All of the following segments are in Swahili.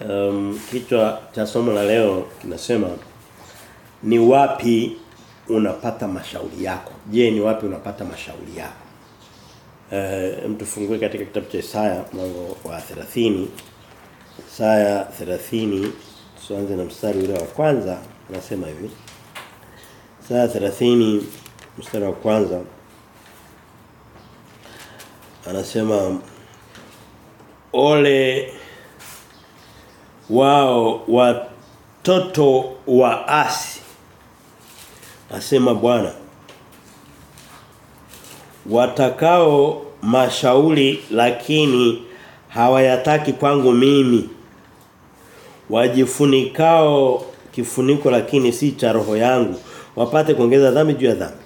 Um, kichwa cha somo la leo kinasema ni wapi unapata mashauri yako? Je, ni wapi unapata mashauri yako? uh, mtufungue katika kitabu cha Isaya mlango wa 30. Isaya 30 tuanze na mstari ule wa kwanza anasema hivi. Isaya 30 mstari wa kwanza anasema ole wao watoto wa asi. Asema Bwana watakao mashauri lakini hawayataki kwangu mimi. Wajifunikao kifuniko lakini si cha roho yangu. Wapate kuongeza dhambi juu ya dhambi.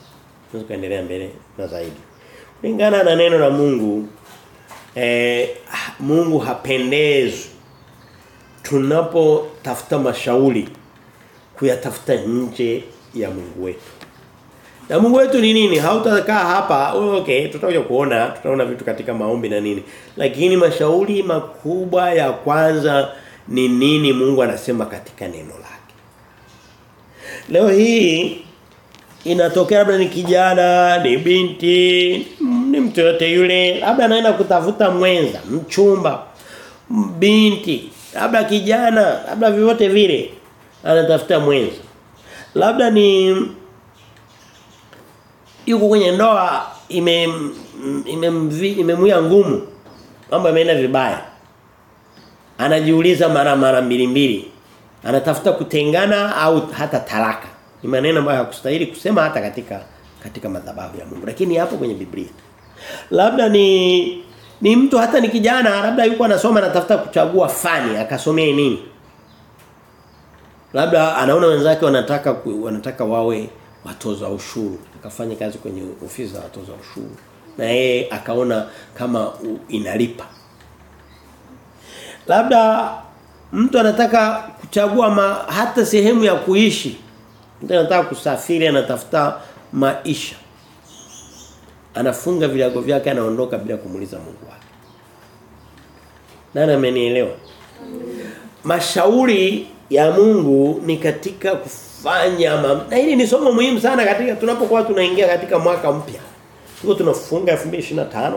Tunaweza kuendelea mbele na zaidi. Kulingana na neno la Mungu eh, Mungu hapendezwi tunapotafuta mashauri kuyatafuta nje ya Mungu wetu. Na Mungu wetu ni nini? Hautakaa hapa, okay, tutakuja kuona, tutaona vitu katika maombi na nini. Lakini mashauri makubwa ya kwanza ni nini Mungu anasema katika neno lake. Leo hii inatokea labda ni kijana, ni binti, ni mtu yote yule, labda anaenda kutafuta mwenza, mchumba, binti, labda kijana, labda vyovyote vile anatafuta mwenza. Labda ni yuko kwenye ndoa ime imemwia ime ngumu. Mambo yameenda vibaya. Anajiuliza mara mara mbili mbili. Anatafuta kutengana au hata talaka. Ni maneno ambayo hakustahili kusema hata katika katika madhabahu ya Mungu. Lakini hapo kwenye Biblia. Labda ni ni mtu hata ni kijana labda yuko anasoma anatafuta kuchagua fani akasomee nini? Labda anaona wenzake wanataka wanataka wawe watoza ushuru akafanya kazi kwenye ofisi za watoza ushuru. Na yeye akaona kama inalipa. Labda mtu anataka kuchagua ma, hata sehemu ya kuishi mtu anataka kusafiri anatafuta maisha anafunga vilago vyake anaondoka bila kumuliza Mungu wake. Nani amenielewa? Mashauri ya Mungu ni katika kufanya mam... na hili ni somo muhimu sana katika tunapokuwa tunaingia katika mwaka mpya. Tuko tunafunga 2025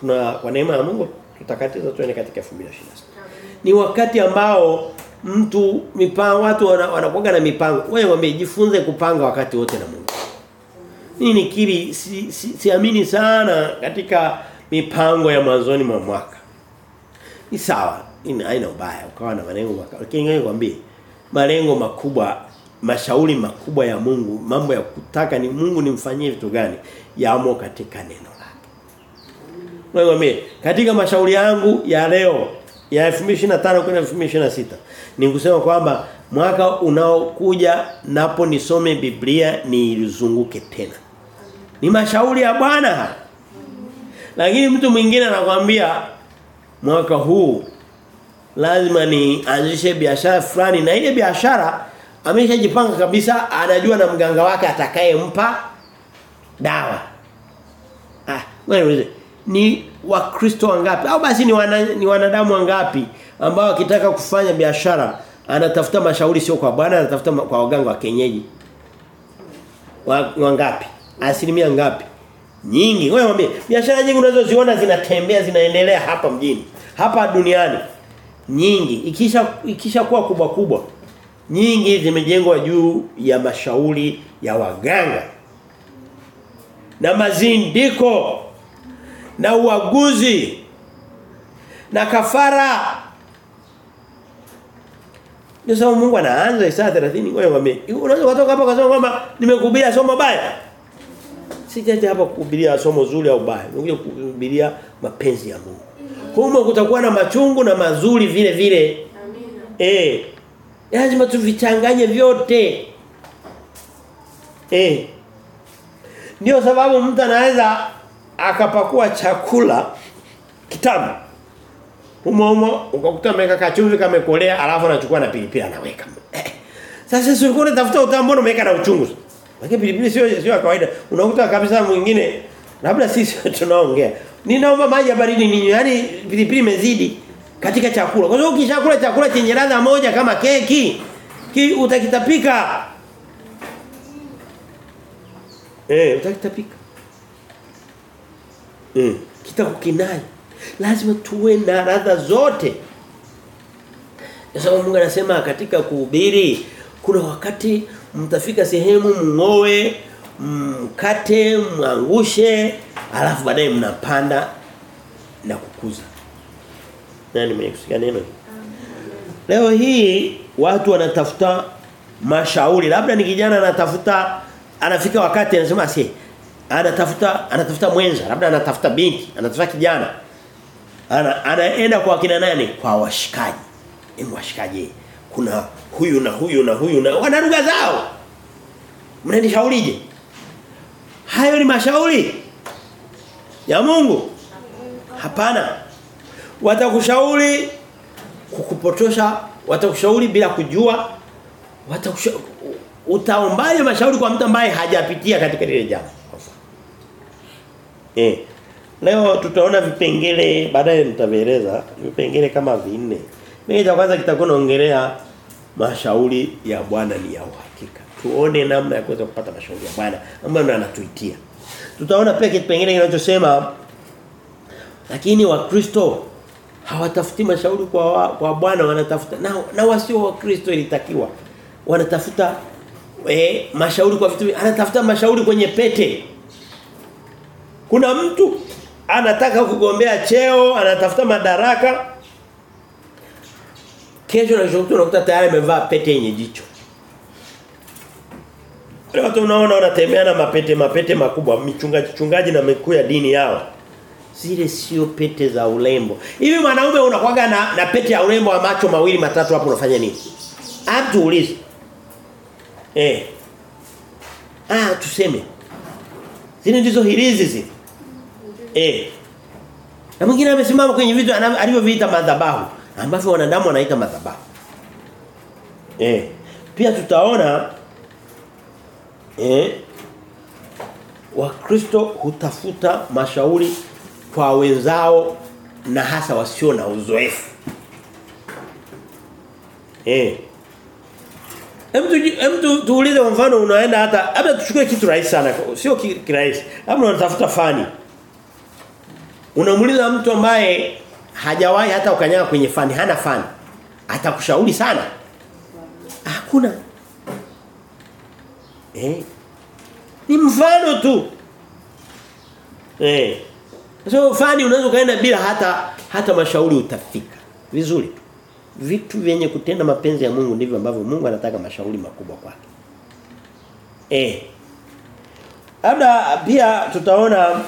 tuna kwa neema ya Mungu tutakatiza tuende katika 2026 ni wakati ambao mtu mipango watu wanakuwa na mipango. Wewe wamejifunza kupanga wakati wote na Mungu mimi nikiri siamini si, si, si sana katika mipango ya mwanzoni mwa mwaka. Ni sawa ina haina ubaya ukawa na malengo makubwa lakini kwambie malengo makubwa mashauri makubwa ya Mungu mambo ya kutaka ni Mungu nimfanyie vitu gani yamo katika neno lake. Wewe katika mashauri yangu ya leo ya 2025 kwenda 2026 ni kusema kwamba mwaka unaokuja napo nisome Biblia niizunguke tena ni mashauri ya Bwana lakini mtu mwingine anakuambia mwaka huu lazima nianzishe biashara fulani na ile biashara ameshajipanga kabisa anajua na mganga wake atakayempa dawa. Ah, wewe ni wakristo wangapi au basi ni wana, ni wanadamu wangapi ambao akitaka kufanya biashara anatafuta mashauri sio kwa bwana anatafuta kwa waganga wa kienyeji. Wangapi? Asilimia ngapi? Nyingi. Wewe mwambie biashara nyingi unazoziona zinatembea zinaendelea hapa mjini, hapa duniani. Nyingi. Ikisha ikisha kuwa kubwa kubwa nyingi zimejengwa juu ya mashauri ya waganga na mazindiko na uaguzi na kafara. Ndio sababu Mungu anaanza Isaya 30 wewe mwambie unaweza kutoka hapa kasema kwamba nimekuhubiria somo baya sijaje hapa kuhubiria somo zuri au baya nimekuja kuhubiria mapenzi ya Mungu humo kutakuwa na machungu na mazuri vile vile. Amina. Eh. Lazima tuvichanganye vyote. Eh. Ndio sababu mtu anaweza akapakua chakula kitamu. Humo humo ukakuta ameweka kachumvi kamekolea alafu anachukua na pilipili anaweka. Eh. Sasa sio ulikuwa unatafuta utamu mbona umeweka na uchungu? Lakini pilipili sio sio kawaida. Unakuta kabisa mwingine labda sisi tunaongea Ninaomba maji ya baridi ninyo. Yaani pilipili imezidi. katika chakula. Kwa sababu ukishakula chakula chenye ladha moja kama keki, ki, utakitapika. Eh, utakitapika. Eh, kitakukinai. Lazima tuwe na ladha zote. Sababu Mungu anasema katika kuhubiri kuna wakati mtafika sehemu mngoe, mkate, mwangushe, alafu baadaye mnapanda na kukuza. Nani mwenye kusikia neno? Leo hii watu wanatafuta mashauri. Labda ni kijana anatafuta anafika wakati anasema si anatafuta anatafuta mwenza, labda anatafuta binti, anatafuta kijana. Ana, anaenda kwa kina nani? Kwa washikaji. Ni washikaji. Kuna huyu na huyu na huyu na wana lugha zao. Mnanishaurije? Hayo ni mashauri ya Mungu? Hapana. Watakushauri kukupotosha, watakushauri bila kujua. Watakushauri utaombaje mashauri kwa mtu ambaye hajapitia katika lile jambo. Eh. Leo tutaona vipengele baadaye nitaeleza vipengele kama vinne. Mimi cha kwanza kitakuwa naongelea mashauri ya Bwana ni ya uhakika. Tuone namna ya kuweza kupata mashauri ya Bwana ambayo anatuitia. Tutaona pia kitu kingine kinachosema lakini wakristo hawatafuti mashauri kwa wa, kwa Bwana wanatafuta na, na wasio wakristo ilitakiwa wanatafuta eh, mashauri kwa vitu anatafuta mashauri kwenye pete. Kuna mtu anataka kugombea cheo, anatafuta madaraka. Kesho na kesho unakuta tayari amevaa pete yenye jicho. Wale watu unaona wanatembea na mapete mapete makubwa, michungaji chungaji na mikuu ya dini yao. Zile sio pete za urembo. Hivi mwanaume unakwaga na, na pete ya urembo wa macho mawili matatu hapo unafanya nini? Hapo ulize. Eh. Ah tuseme. Zile ndizo hirizi zile. Eh. Na mwingine amesimama kwenye vitu alivyoviita madhabahu ambavyo wanadamu wanaita madhabahu. Eh. Pia tutaona eh Wakristo hutafuta mashauri kwa wenzao na hasa wasio na uzoefu. Eh. Hem tu tuulize kwa mfano unaenda hata labda tuchukue kitu rahisi sana sio kirahisi. Labda unatafuta fani. Unamuuliza mtu ambaye hajawahi hata ukanyaga kwenye fani, hana fani. Atakushauri sana. Hakuna. Eh. Ni mfano tu. Eh. So fani unaweza kaenda bila hata hata mashauri utafika. Vizuri tu. Vitu vyenye kutenda mapenzi ya Mungu ndivyo ambavyo Mungu anataka mashauri makubwa kwake. Eh. Labda pia tutaona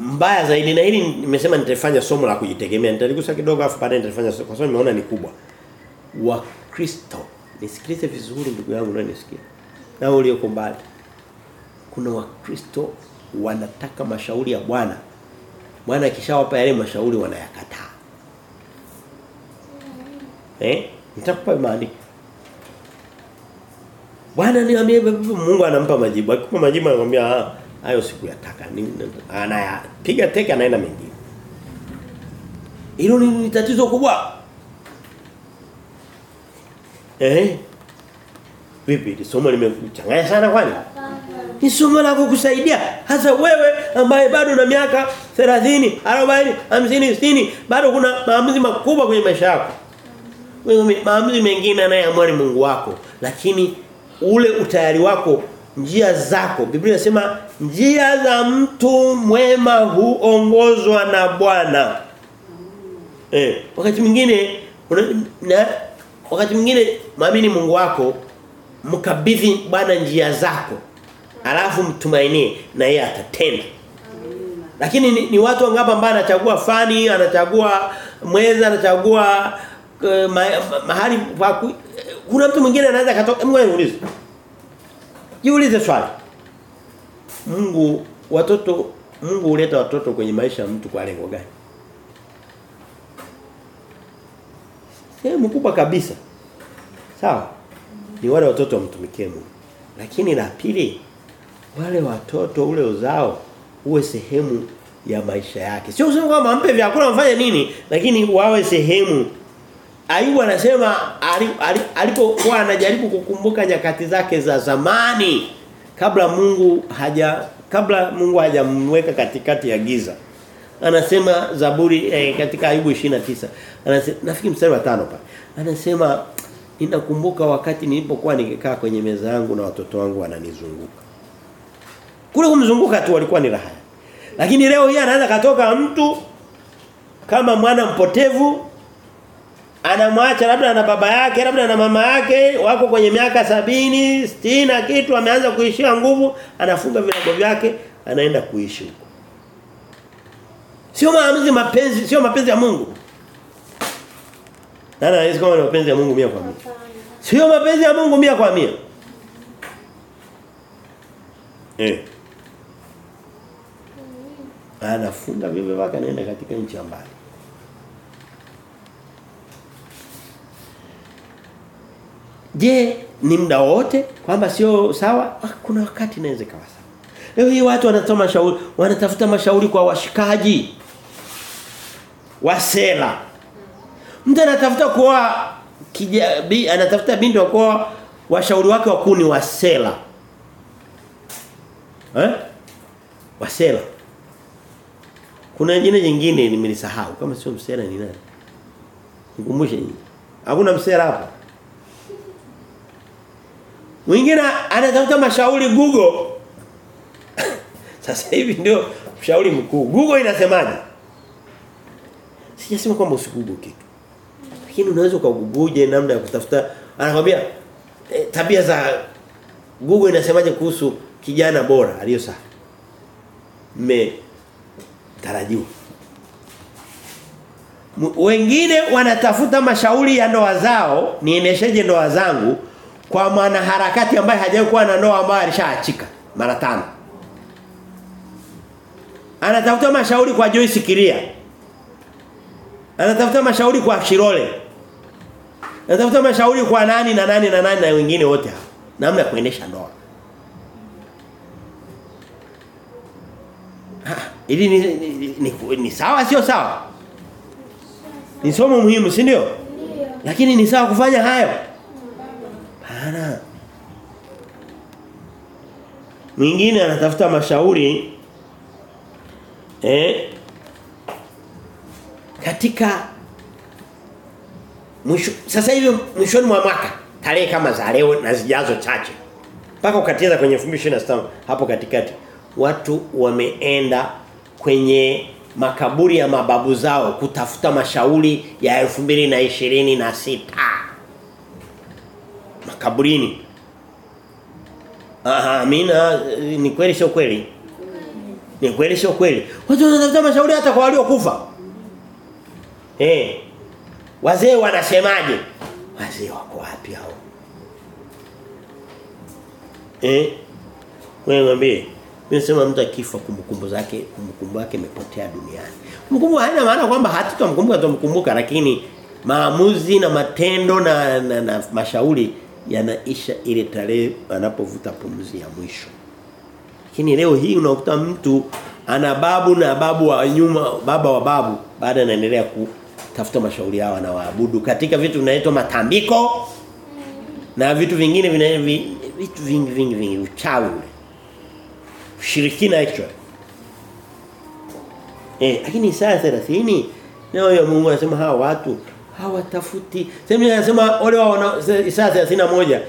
mbaya zaidi na hili nimesema nitafanya somo la kujitegemea. Nitaligusa kidogo afu baadaye nitafanya kwa sababu nimeona ni kubwa. wa Kristo Nisikilize vizuri ndugu yangu na nisikie. Na ulioko mbali. Kuna wakristo wanataka mashauri ya Bwana. Bwana akishawapa yale mashauri wanayakataa. Eh? Nitakupa maandiko. Bwana niambie Mungu anampa majibu. Akikupa majibu anakuambia ah hayo sikuyataka. Anayapiga teke anaenda mengine. Hilo ni tatizo kubwa. Eh? Vipi? Somo limekuchanganya sana kwani? Ni somo la kukusaidia hasa wewe ambaye bado na miaka 30, 40, 50, 60 bado kuna maamuzi makubwa kwenye maisha yako. Maamuzi mengine anayeamua ni Mungu wako, lakini ule utayari wako njia zako Biblia inasema njia za mtu mwema huongozwa na Bwana. Eh, wakati mwingine na wakati mwingine maamini Mungu wako mkabidhi Bwana njia zako. Alafu mtumainie na yeye atatenda. Lakini ni, ni watu wangapi ambao anachagua fani, anachagua mweza, anachagua uh, ma, ma, mahali pa kuna mtu mwingine anaweza katoka Mungu aniulize. Jiulize swali. Mungu watoto Mungu huleta watoto kwenye maisha ya mtu kwa lengo gani? Sehemu kubwa kabisa. Sawa? Ni wale watoto wamtumikie Mungu. Lakini la pili wale watoto ule uzao uwe sehemu ya maisha yake. Sio kusema kwamba mpe vyakula mfanye nini, lakini wawe sehemu. Ayubu anasema alipokuwa anajaribu kukumbuka nyakati zake za zamani kabla Mungu haja kabla Mungu hajamweka katikati ya giza. Anasema Zaburi eh, katika Ayubu 29. Anasema nafikiri mstari wa 5 pale. Anasema ninakumbuka wakati nilipokuwa nikikaa kwenye meza yangu na watoto wangu wananizunguka. Kule kumzunguka tu walikuwa ni raha. Lakini leo hii anaanza katoka mtu kama mwana mpotevu anamwacha labda na baba yake labda na mama yake wako kwenye miaka sabini stina na kitu ameanza kuishia nguvu anafunga virago vyake anaenda kuishi. Huko sio maamuzi mapenzi sio mapenzi ya Mungu. Nani anaweza kama ni mapenzi ya Mungu mia kwa mia? Sio mapenzi ya Mungu mia kwa mia. Eh. Anafunga vivyo vyake anaenda katika nchi mbali Je, ni muda wote kwamba sio sawa? Ah, kuna wakati inaweza kawa sawa. Leo hii watu wanatoa mashauri, wanatafuta mashauri kwa washikaji. Wasela. Mtu anatafuta kuoa kijabi, anatafuta binti wa kuoa washauri wake wakuu ni wasela. Eh? Wasela. Kuna jina jingine nimelisahau kama sio msela ni nani? Nikumbushe. Hakuna msela hapa. Mwingine anatafuta mashauri Google. Sasa hivi ndio mshauri mkuu. Google inasemaje? Sijasema kwamba usigoogle kitu. Lakini unaweza ukaguguje namna ya kutafuta anakwambia e, tabia za Google inasemaje kuhusu kijana bora aliyo safi. Me tarajiwa. Wengine wanatafuta mashauri ya ndoa zao, niendesheje ndoa zangu kwa mwanaharakati ambaye hajawahi kuwa na ndoa ambaye alishaachika mara tano. Anatafuta mashauri kwa Joyce Kiria. Anatafuta mashauri kwa Shirole. Anatafuta mashauri kwa nani na nani na nani na wengine wote hao. Namna ya kuendesha ndoa. Ili ni, ni, ni, ni, ni sawa sio sawa? Ni somo muhimu, si ndio? Lakini ni sawa kufanya hayo. Hapana. Mwingine anatafuta mashauri eh katika mwisho sasa hivi mwishoni mwa mwaka tarehe kama za leo na zijazo chache mpaka ukatiza kwenye 2025 hapo katikati watu wameenda kwenye makaburi ya mababu zao kutafuta mashauri ya 2026 makaburini Aha, amina ni kweli sio kweli? Ni kweli sio kweli? Watu wanatafuta mashauri hata kwa waliokufa. Eh. Wazee wanasemaje? Wazee wako wapi hao? Eh? Wewe mwambie. Nimesema mtu akifa kumbukumbu zake, kumbukumbu yake imepotea duniani. Kumbukumbu haina maana kwamba hatutamkumbuka tutamkumbuka lakini maamuzi na matendo na, na, na mashauri yanaisha ile tarehe anapovuta pumzi ya mwisho. Lakini leo hii unakuta mtu ana babu na babu wa nyuma baba wa babu baada anaendelea kutafuta mashauri yao na waabudu katika vitu vinaitwa matambiko na vitu vingine vina vitu vingi vingi vingi uchawi. Ushirikina hicho Eh lakini saa 30 leo Mungu anasema hawa watu hawatafuti. Sema anasema ole wao wana Isaya 31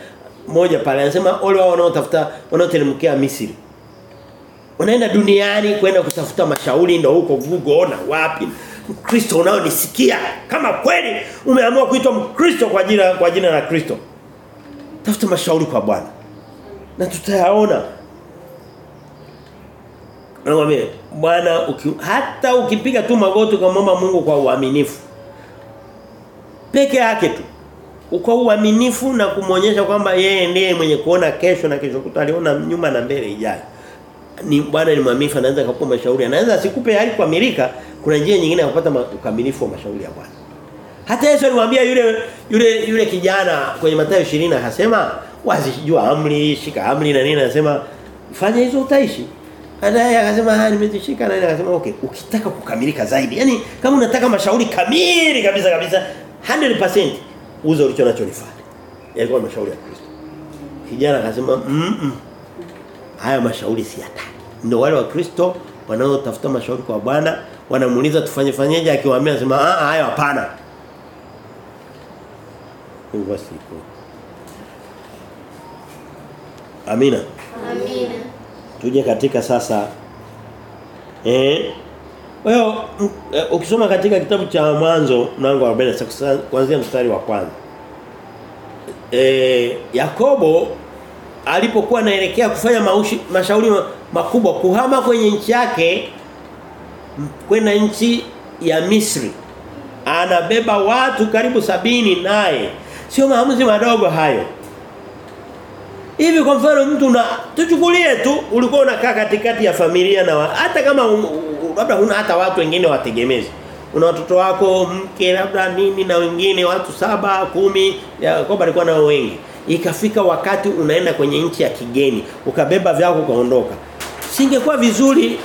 moja pale anasema ole wao wanaotafuta wanaotelemkea Misri. Unaenda duniani kwenda kutafuta mashauri ndio huko Google na wapi. Mkristo unaonisikia kama kweli umeamua kuitwa Mkristo kwa jina kwa jina la Kristo. Tafuta mashauri kwa Bwana. Na tutayaona. Naomba Bwana uki, hata ukipiga tu magoti kumwomba Mungu kwa uaminifu peke yake tu kwa uaminifu na kumwonyesha kwamba yeye ndiye mwenye kuona kesho na kesho kutaliona nyuma na mbele ijayo. Ni bwana ni mwaminifu anaweza kukupa mashauri anaweza asikupe hali kuamilika kuna njia nyingine ya kupata ukamilifu wa mashauri ya Bwana. Hata Yesu alimwambia yule yule yule kijana kwenye Mathayo 20 akasema wazijua amri shika amri na nini anasema fanya hizo utaishi. Baadaye akasema haya nimezishika na akasema okay ukitaka kukamilika zaidi. yani kama unataka mashauri kamili kabisa kabisa 100% uza ulicho nacho nifanye. Yalikuwa mashauri ya Kristo. Kijana akasema mm, -mm. haya mashauri si hata. Ndio wale wa Kristo wanaotafuta mashauri kwa Bwana wanamuuliza tufanye fanyeje akiwaambia anasema ah haya hapana. Asifiwe. Amina. Amina. Tuje katika sasa eh wewe ukisoma katika kitabu cha mwanzo mlango wa 46 kuanzia mstari wa kwanza. Eh Yakobo alipokuwa anaelekea kufanya maushi, mashauri makubwa kuhama kwenye nchi yake kwenda nchi ya Misri. Anabeba watu karibu sabini naye. Sio maamuzi madogo hayo. Hivi kwa mfano mtu na tuchukulie tu ulikuwa unakaa katikati ya familia na hata kama labda huna hata watu wengine wategemezi. Una watoto wako, mke labda nini na wengine watu saba, kumi, Yakobo alikuwa nao wengi. Ikafika wakati unaenda kwenye nchi ya kigeni, ukabeba vyako ukaondoka. Singekuwa vizuri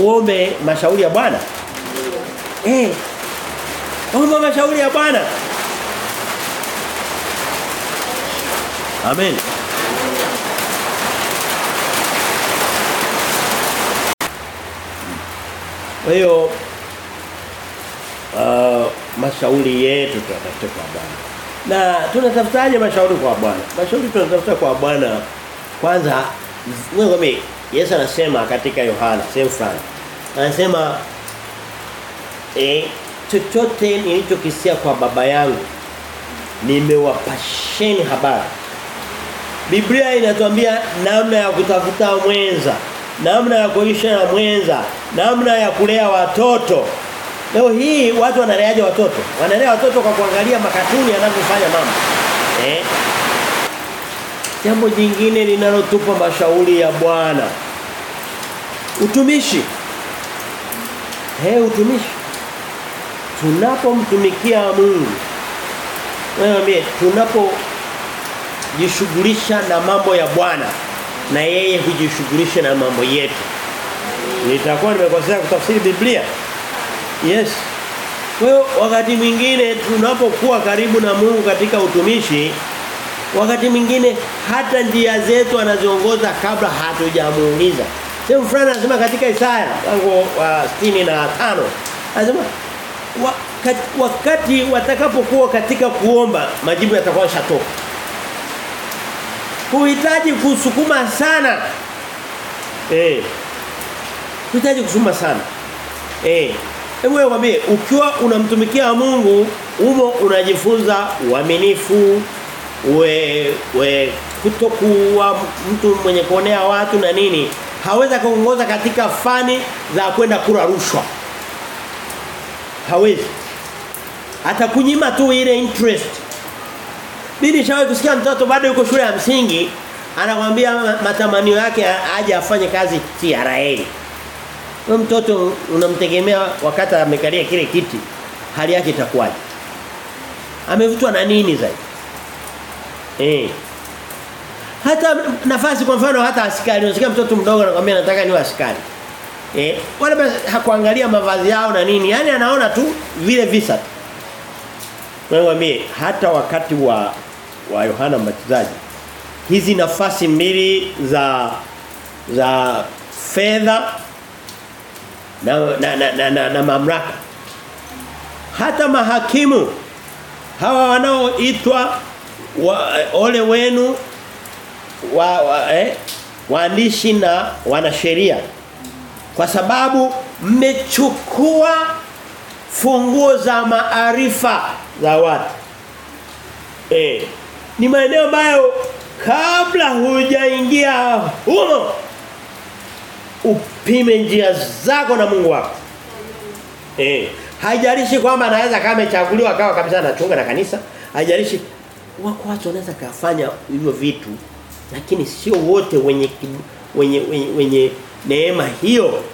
uombe mashauri ya Bwana? Eh. Omba mashauri ya Bwana. Amen. Kwa hiyo uh, mashauri yetu tunatafuta kwa Bwana. Na tunatafutaje mashauri kwa Bwana? Mashauri tunatafuta kwa Bwana kwanza wewe Yesu anasema katika Yohana sehemu fulani. Anasema eh chochote nilichokisia kwa baba yangu nimewapasheni habari. Biblia inatuambia namna ya kutafuta mwenza, namna ya kuisha na mwenza, namna ya kulea watoto. Leo hii watu wanaleaje watoto? Wanalea watoto kwa kuangalia makatuni yanavyofanya mama. Eh? Jambo jingine linalotupa mashauri ya Bwana. Utumishi. He utumishi. Tunapomtumikia Mungu. Wewe tunapo jishughulisha na mambo ya Bwana na yeye hujishughulisha na mambo yetu. Nitakuwa nimekosea kutafsiri Biblia. Yes. Kwa hiyo wakati mwingine tunapokuwa karibu na Mungu katika utumishi wakati mwingine hata njia zetu anaziongoza kabla hatujamuuliza. Sehemu fulani anasema katika Isaya mlango wa 65 anasema wakati, wakati watakapokuwa katika kuomba majibu yatakuwa yashatoka. Huhitaji kusukuma sana. Eh. Huhitaji kusukuma sana. Eh. Hebu wewe ukiwa unamtumikia Mungu, umo unajifunza uaminifu, we we kutokuwa mtu mwenye kuonea watu na nini, hawezi kuongoza katika fani za kwenda kula rushwa. Hawezi. Atakunyima tu ile interest. Mimi nishawahi kusikia mtoto bado yuko shule ya msingi anakwambia matamanio yake aje afanye kazi TRA. Wewe mtoto unamtegemea wakati amekalia kile kiti hali yake itakuwaje? Amevutwa na nini zaidi? Eh. Hata nafasi kwa mfano hata askari unasikia mtoto mdogo anakuambia nataka niwe askari. Eh, wala hakuangalia mavazi yao na nini. Yaani anaona tu vile visa Wewe Mwambie hata wakati wa wa Yohana Mbatizaji. Hizi nafasi mbili za za fedha na na, na, na, na, na mamlaka. Hata mahakimu hawa wanaoitwa wa, ole wenu wa, wa eh, waandishi na wanasheria. Kwa sababu mmechukua funguo za maarifa za watu. Eh ni maeneo ambayo kabla hujaingia humo upime njia zako na Mungu wako. Eh haijalishi kwamba anaweza kama amechaguliwa akawa kabisa anachunga na kanisa. Haijalishi wako watu wanaweza kufanya hivyo vitu lakini sio wote wenye wenye wenye, wenye neema hiyo.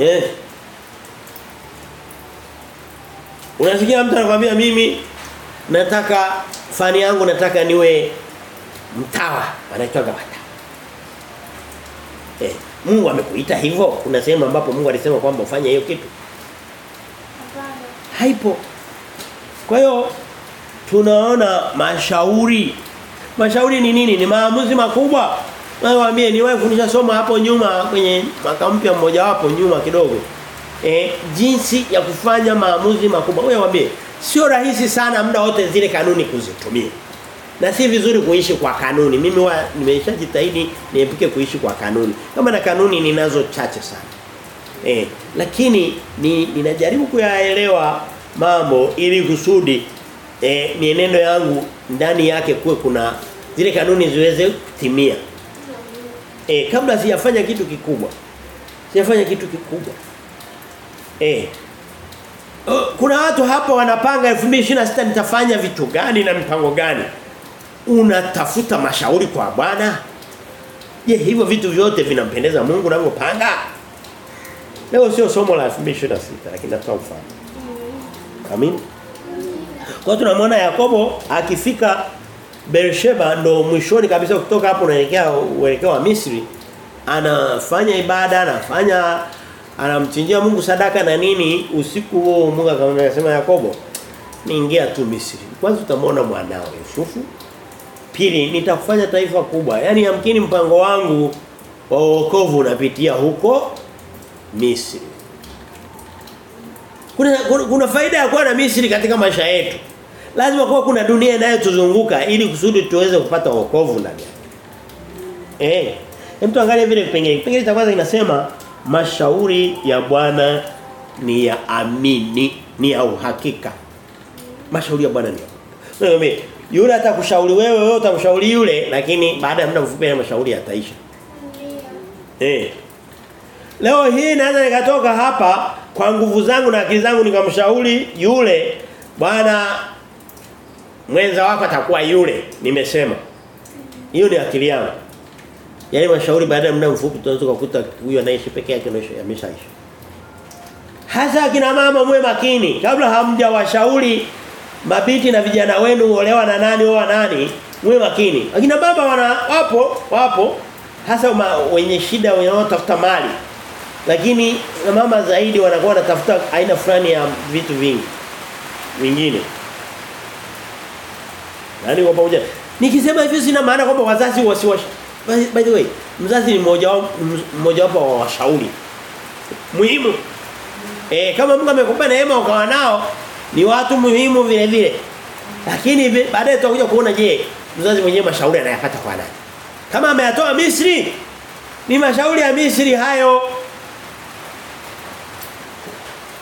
Eh. Unasikia mtu anakuambia mimi nataka fani yangu nataka niwe mtawa anaitwa gawata Eh, Mungu amekuita hivyo. Kuna sehemu ambapo Mungu alisema kwamba ufanye hiyo kitu. Haipo. Kwa hiyo tunaona mashauri. Mashauri ni nini? Ni maamuzi makubwa. Nawaambie niwahi kufundisha somo hapo nyuma kwenye mwaka mpya mmoja wapo nyuma kidogo. Eh, jinsi ya kufanya maamuzi makubwa. Wewe waambie sio rahisi sana muda wote zile kanuni kuzitumia. Na si vizuri kuishi kwa kanuni. Mimi wa nimeshajitahidi niepuke kuishi kwa kanuni. Kama na kanuni ninazo chache sana. Eh, lakini ni ninajaribu kuyaelewa mambo ili kusudi eh, mienendo yangu ndani yake kuwe kuna zile kanuni ziweze kutimia. Eh, kabla sijafanya kitu kikubwa. Sijafanya kitu kikubwa. Eh. Kuna watu hapa wanapanga 2026 nitafanya vitu gani na mipango gani? Unatafuta mashauri kwa Bwana? Je, hivyo vitu vyote vinampendeza Mungu unavyopanga? Leo sio somo la 2026 lakini natoa mfano. Amin. Kwa tunamwona Yakobo akifika Beersheba ndo mwishoni kabisa kutoka hapo unaelekea uelekeo wa Misri anafanya ibada anafanya anamchinjia Mungu sadaka na nini? Usiku huo Mungu akamwambia Yakobo niingia tu Misri. Kwanza utamwona mwanao Yusufu. Pili nitakufanya taifa kubwa. Yani yamkini mpango wangu wa wokovu unapitia huko Misri. Kuna, kuna, kuna faida ya kuwa na Misri katika maisha yetu. Lazima kuwa kuna dunia inayotuzunguka ili kusudi tuweze kupata wokovu ndani yake. Eh hem tuangalie vile vipengele. Kipengele cha kwanza kinasema mashauri ya Bwana ni ya amini ni ya uhakika. Mashauri ya Bwana ni Mimi yule atakushauri wewe wewe utamshauri yule lakini baada ya muda mfupi ya mashauri yataisha. Ndio. eh. Leo hii naweza nikatoka hapa kwa nguvu zangu na akili zangu nikamshauri yule bwana mwenza wako atakuwa yule nimesema. Hiyo ni akili yangu Yaani mashauri baada ya muda mfupi tunaweza kukuta huyu anaishi peke yake na ameshaishi. Hasa kina mama mwe makini kabla hamjawashauri mabinti na vijana wenu olewa na nani oa nani mwe makini. Akina baba wana wapo wapo hasa uma, wenye shida wanaotafuta mali. Lakini na mama zaidi wanakuwa wanatafuta aina fulani ya vitu vingi vingine. Nani kwa pamoja? Nikisema hivyo sina maana kwamba wazazi wasiwashi by, the way mzazi ni mmoja mmoja wapo wa washauri. Muhimu. Eh kama Mungu amekupa neema ukawa nao ni watu muhimu vile vile. Lakini baadaye tutakuja kuona je mzazi mwenyewe mashauri anayapata kwa nani? Kama ameyatoa Misri ni mashauri ya Misri hayo.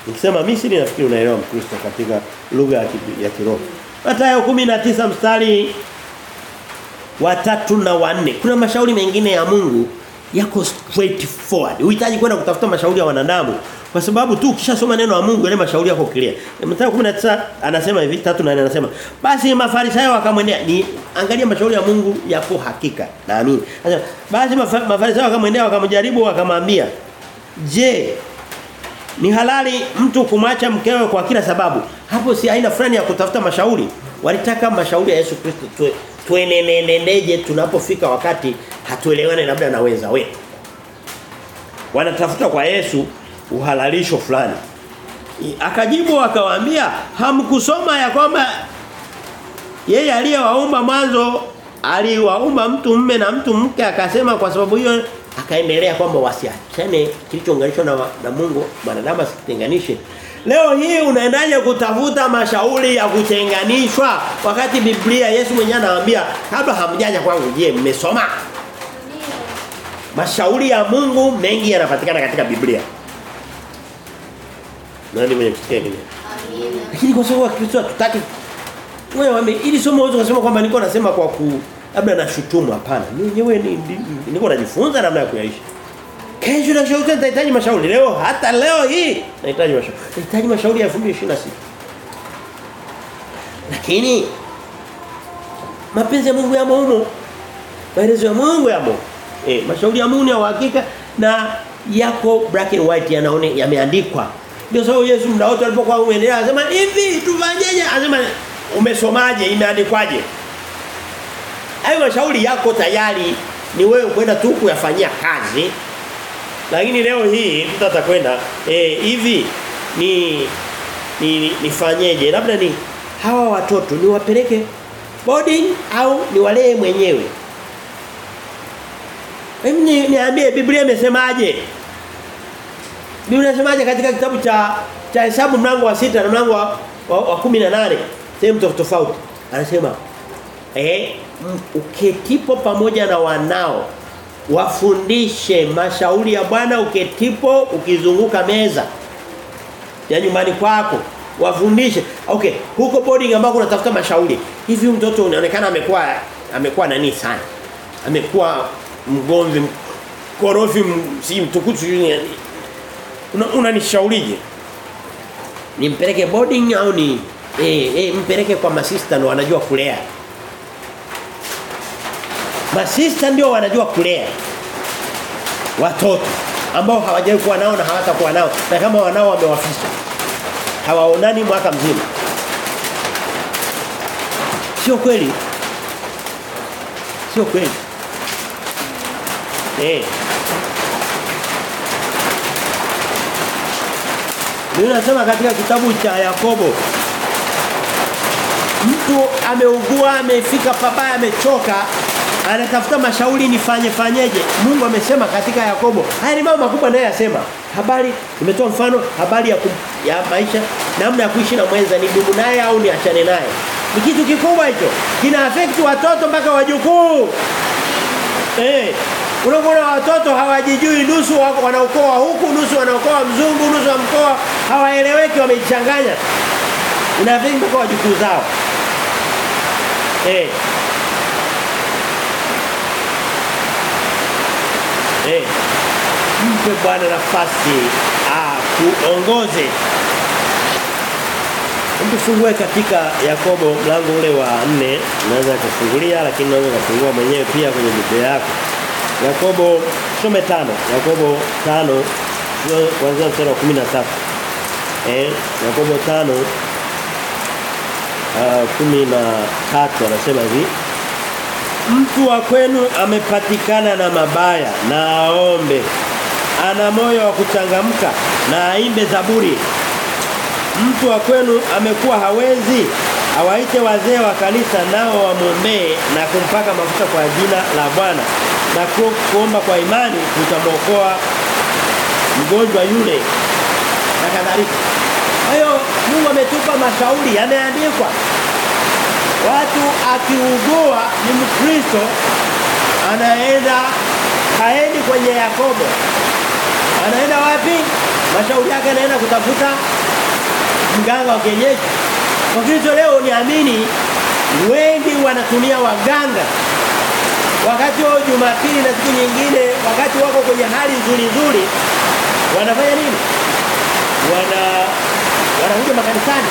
Nikisema Misri nafikiri unaelewa Mkristo katika lugha ya kiroho. Mathayo 19 mstari watatu na wanne. Kuna mashauri mengine ya Mungu yako straight forward. Uhitaji kwenda kutafuta mashauri ya wanadamu kwa sababu tu ukishasoma neno la Mungu yale mashauri yako clear. Mathayo 19 anasema hivi 3 na 4 anasema basi mafarisayo wakamwendea ni angalia mashauri ya Mungu yako hakika. Naamini. Anasema basi mafarisayo wakamwendea wakamjaribu wakamwambia je ni halali mtu kumwacha mkewe kwa kila sababu. Hapo si aina fulani ya kutafuta mashauri. Walitaka mashauri ya Yesu Kristo tuwe tuenenenendeje tunapofika wakati hatuelewane labda na wenza wetu. Wanatafuta kwa Yesu uhalalisho fulani. Akajibu akawaambia hamkusoma ya kwamba yeye aliyewaumba mwanzo aliwaumba mtu mme na mtu mke akasema kwa sababu hiyo akaendelea kwamba wasiachane kilichounganishwa na, na Mungu mwanadamu asitenganishe Leo hii unaendaje kutafuta mashauri ya kutenganishwa wakati Biblia Yesu mwenyewe anawaambia kabla hamjaja kwangu je mmesoma? Mashauri ya Mungu mengi yanapatikana katika Biblia. Nani mwenye kusikia? Amina. Lakini kwa sababu Kristo hatutaki wewe wame ili somo unaweza kusema kwamba niko nasema kwa ku labda nashutumu hapana. Mimi ni, ni, niko najifunza namna ya kuyaishi. Kesho na shauri nitahitaji mashauri. Leo hata leo hii nahitaji mashauri. Nahitaji mashauri ya 2026. Lakini mapenzi ya Mungu yamo humo. Maelezo ya Mungu yamo. Eh, mashauri ya Mungu ni ya uhakika na yako black and white yanaone yameandikwa. Ndio sababu Yesu muda wote alipokuwa umeendelea anasema hivi tufanyeje? Anasema umesomaje? Imeandikwaje? Hayo mashauri yako tayari ni wewe kwenda tu kuyafanyia kazi Lakini leo hii mtu atakwenda eh hivi ni ni nifanyeje? Labda ni hawa watoto niwapeleke boarding au niwalee mwenyewe? Hebu ni, niambie Biblia imesemaje? Biblia inasemaje katika kitabu cha cha Hesabu mlango wa sita na mlango wa, wa, wa 18 sehemu tofauti. Anasema eh uketipo pamoja na wanao wafundishe mashauri ya Bwana uketipo ukizunguka meza ya nyumbani kwako. Wafundishe. Okay huko boarding ambako unatafuta mashauri hivi mtoto unaonekana amekuwa amekuwa nani sana? Amekuwa mgomvi korofi si mtukutu una unanishaurije? Nimpeleke boarding au ni eh eh mpeleke kwa masista ndo wanajua kulea masista ndio wanajua kulea watoto ambao hawajai kuwa nao na hawatakuwa nao na kama wanao wamewafisha hawaonani mwaka mzima. Sio kweli. Sio kweli. Eh. Biblia inasema katika kitabu cha Yakobo mtu ameugua amefika pabaya amechoka anatafuta mashauri nifanye fanyeje Mungu amesema katika Yakobo haya ni mambo makubwa naye yasema habari nimetoa mfano habari ya, ya maisha namna ya kuishi na mwenza ni dumu naye au ni achane naye ni kitu kikubwa hicho kina affect watoto mpaka wajukuu eh Unaona watoto hawajijui nusu wanaokoa huku nusu wanaokoa mzungu nusu wa mkoa hawaeleweki wamechanganya. Inafika kwa wajukuu zao. Eh. Eh. Mpe Bwana nafasi akuongoze. Mtufungue katika Yakobo mlango ule wa 4 unaweza kufungulia lakini unaweza kufungua mwenyewe pia kwenye Biblia yako. Yakobo some tano Yakobo tano kuanzia mstari wa 17. eh Yakobo tano uh, 13 anasema hivi Mtu wa kwenu amepatikana na mabaya na aombe ana moyo wa kuchangamka na aimbe zaburi Mtu wa kwenu amekuwa hawezi awaite wazee wa kanisa nao wamwombee na kumpaka mafuta kwa jina la Bwana na kuomba kwa imani kutamwokoa mgonjwa yule na kadhalika. Hayo Mungu ametupa mashauri yameandikwa. Watu akiugua ni Mkristo anaenda haendi kwenye Yakobo. Anaenda wapi? Mashauri yake anaenda kutafuta mganga wa kienyeji. Wakristo leo niamini wengi wanatumia waganga wakati wao Jumapili na siku nyingine wakati wako kwenye hali nzuri nzuri wanafanya nini? Wana wanakuja makanisani.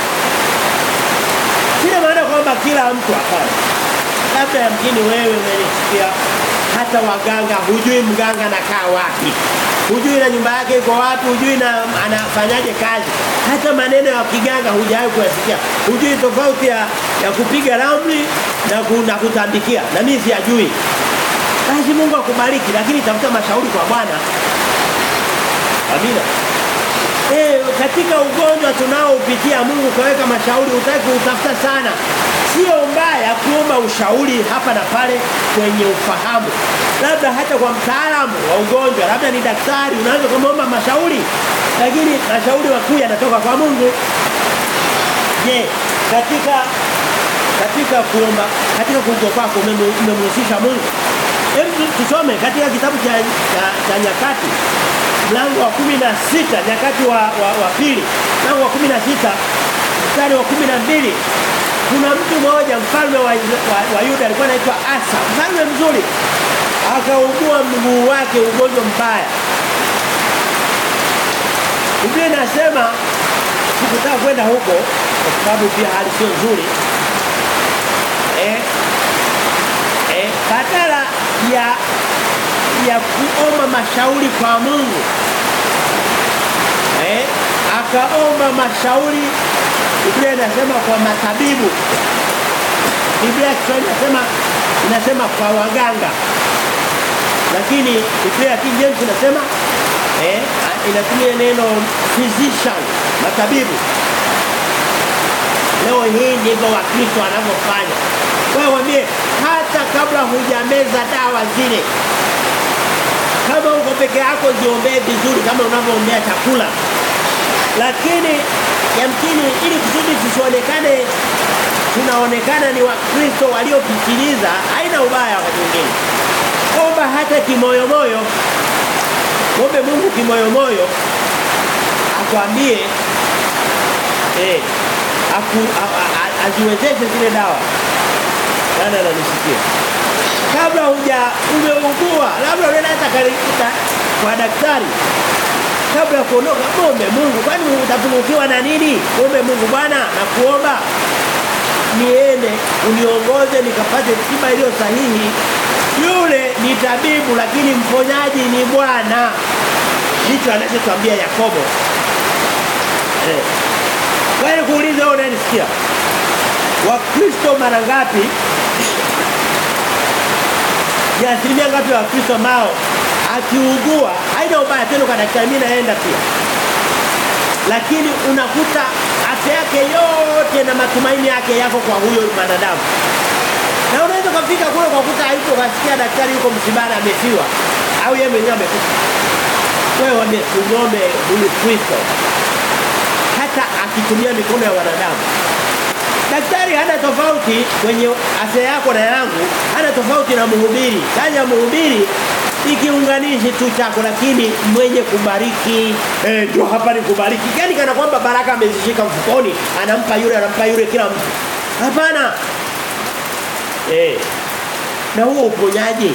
Kwamba kila mtu afanye, Labda yamkini wewe umenisikia hata waganga hujui mganga anakaa wapi. Hujui na nyumba yake iko wapi, hujui na anafanyaje kazi. Hata maneno ya kiganga hujawahi kuyasikia. Hujui tofauti ya, ya kupiga ramli na, ku, na kutambikia. Na mimi siyajui. Basi Mungu akubariki lakini tafuta mashauri kwa Bwana. Amina. Eh katika ugonjwa tunaoupitia Mungu kaweka mashauri utaki utafuta sana. Sio mbaya kuomba ushauri hapa na pale kwenye ufahamu. Labda hata kwa mtaalamu wa ugonjwa, labda ni daktari unaweza kumomba mashauri. Lakini mashauri makuu yanatoka kwa Mungu. Je, katika katika kuomba, katika kuomba kwako umemhusisha Mungu? Hebu tusome katika kitabu cha, cha, cha nyakati mlango wa 16 nyakati wa, wa, wa pili mlango wa 16 mstari wa 12 kuna mtu mmoja mfalme wa, wa, wa Yuda alikuwa anaitwa Asa. Mfalme mzuri. Akaugua mguu wake ugonjwa mbaya. Biblia inasema sikutaka kwenda huko kwa sababu pia hali sio nzuri. Eh eh badala ya ya kuomba mashauri kwa Mungu. Eh akaomba mashauri Biblia inasema kwa matabibu. Biblia Kiswahili inasema inasema kwa waganga. Lakini Biblia ya King James inasema eh inatumia neno physician matabibu. Leo hii ndivyo wakristo wanavyofanya. Wewe mwambie hata kabla hujameza dawa zile kama uko peke yako ziombee vizuri kama unavyoombea chakula. Lakini yamkini ili kusudi tusionekane tunaonekana ni wakristo waliopitiliza haina ubaya wakati mwingine omba hata kimoyomoyo, moyo Muombe Mungu kimoyomoyo akwambie eh aziwezeshe zile dawa. Nani ananisikia? Kabla huja umeugua, labda unaenda hata kwa daktari. Kabla ya kuondoka muombe Mungu, kwani utapungukiwa na nini? Muombe Mungu Bwana na kuomba niende uniongoze nikapate tiba iliyo sahihi yule ni tabibu lakini mponyaji ni Bwana. Ndicho anachotwambia Yakobo. Eh. hiyo kuuliza wewe unanisikia? Wakristo mara ngapi? Ya asilimia ngapi ya Wakristo ambao akiugua haina ubaya tena kwa daktari mimi naenda pia. Lakini unakuta afya yake yote na matumaini yake yako kwa huyo mwanadamu. Na unaweza kufika kule kwa kuta hayuko kasikia daktari yuko msibara amefiwa au yeye mwenyewe amekufa. Wewe wamesungome huyu Kristo. Hata akitumia mikono ya wanadamu. Daktari hana tofauti kwenye afya yako na yangu, hana tofauti na mhubiri. kanya mhubiri ikiunganishi tu chako lakini mwenye kubariki eh ndio hapa ni kubariki. yani kana kwamba baraka amezishika mfukoni, anampa yule anampa yule kila mtu. Hapana, Eh. Na huo uponyaji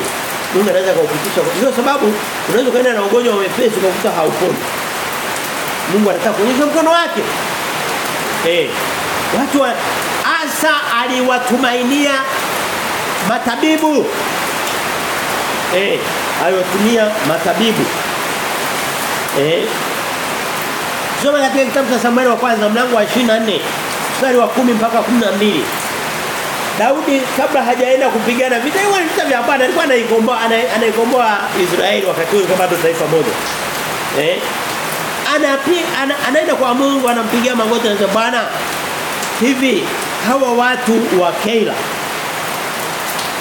Mungu anaweza kukupitisha. hiyo sababu unaweza kaenda na ugonjwa wa mepesi ukakuta hauponi. Mungu anataka kuonyesha mkono wake. Eh. Watu wa Asa aliwatumainia matabibu. Eh, aliwatumia matabibu. Eh. Soma katika kitabu cha Samueli wa kwanza mlango wa 24 mstari wa 10 mpaka 12. Daudi kabla hajaenda kupigana vita hiyo vita vya hapana alikuwa anaikomboa anaikomboa Israeli wakati huo bado taifa moja. Eh? Anapi ana, anaenda kwa Mungu anampigia magoti anasema Bwana hivi hawa watu wa Keila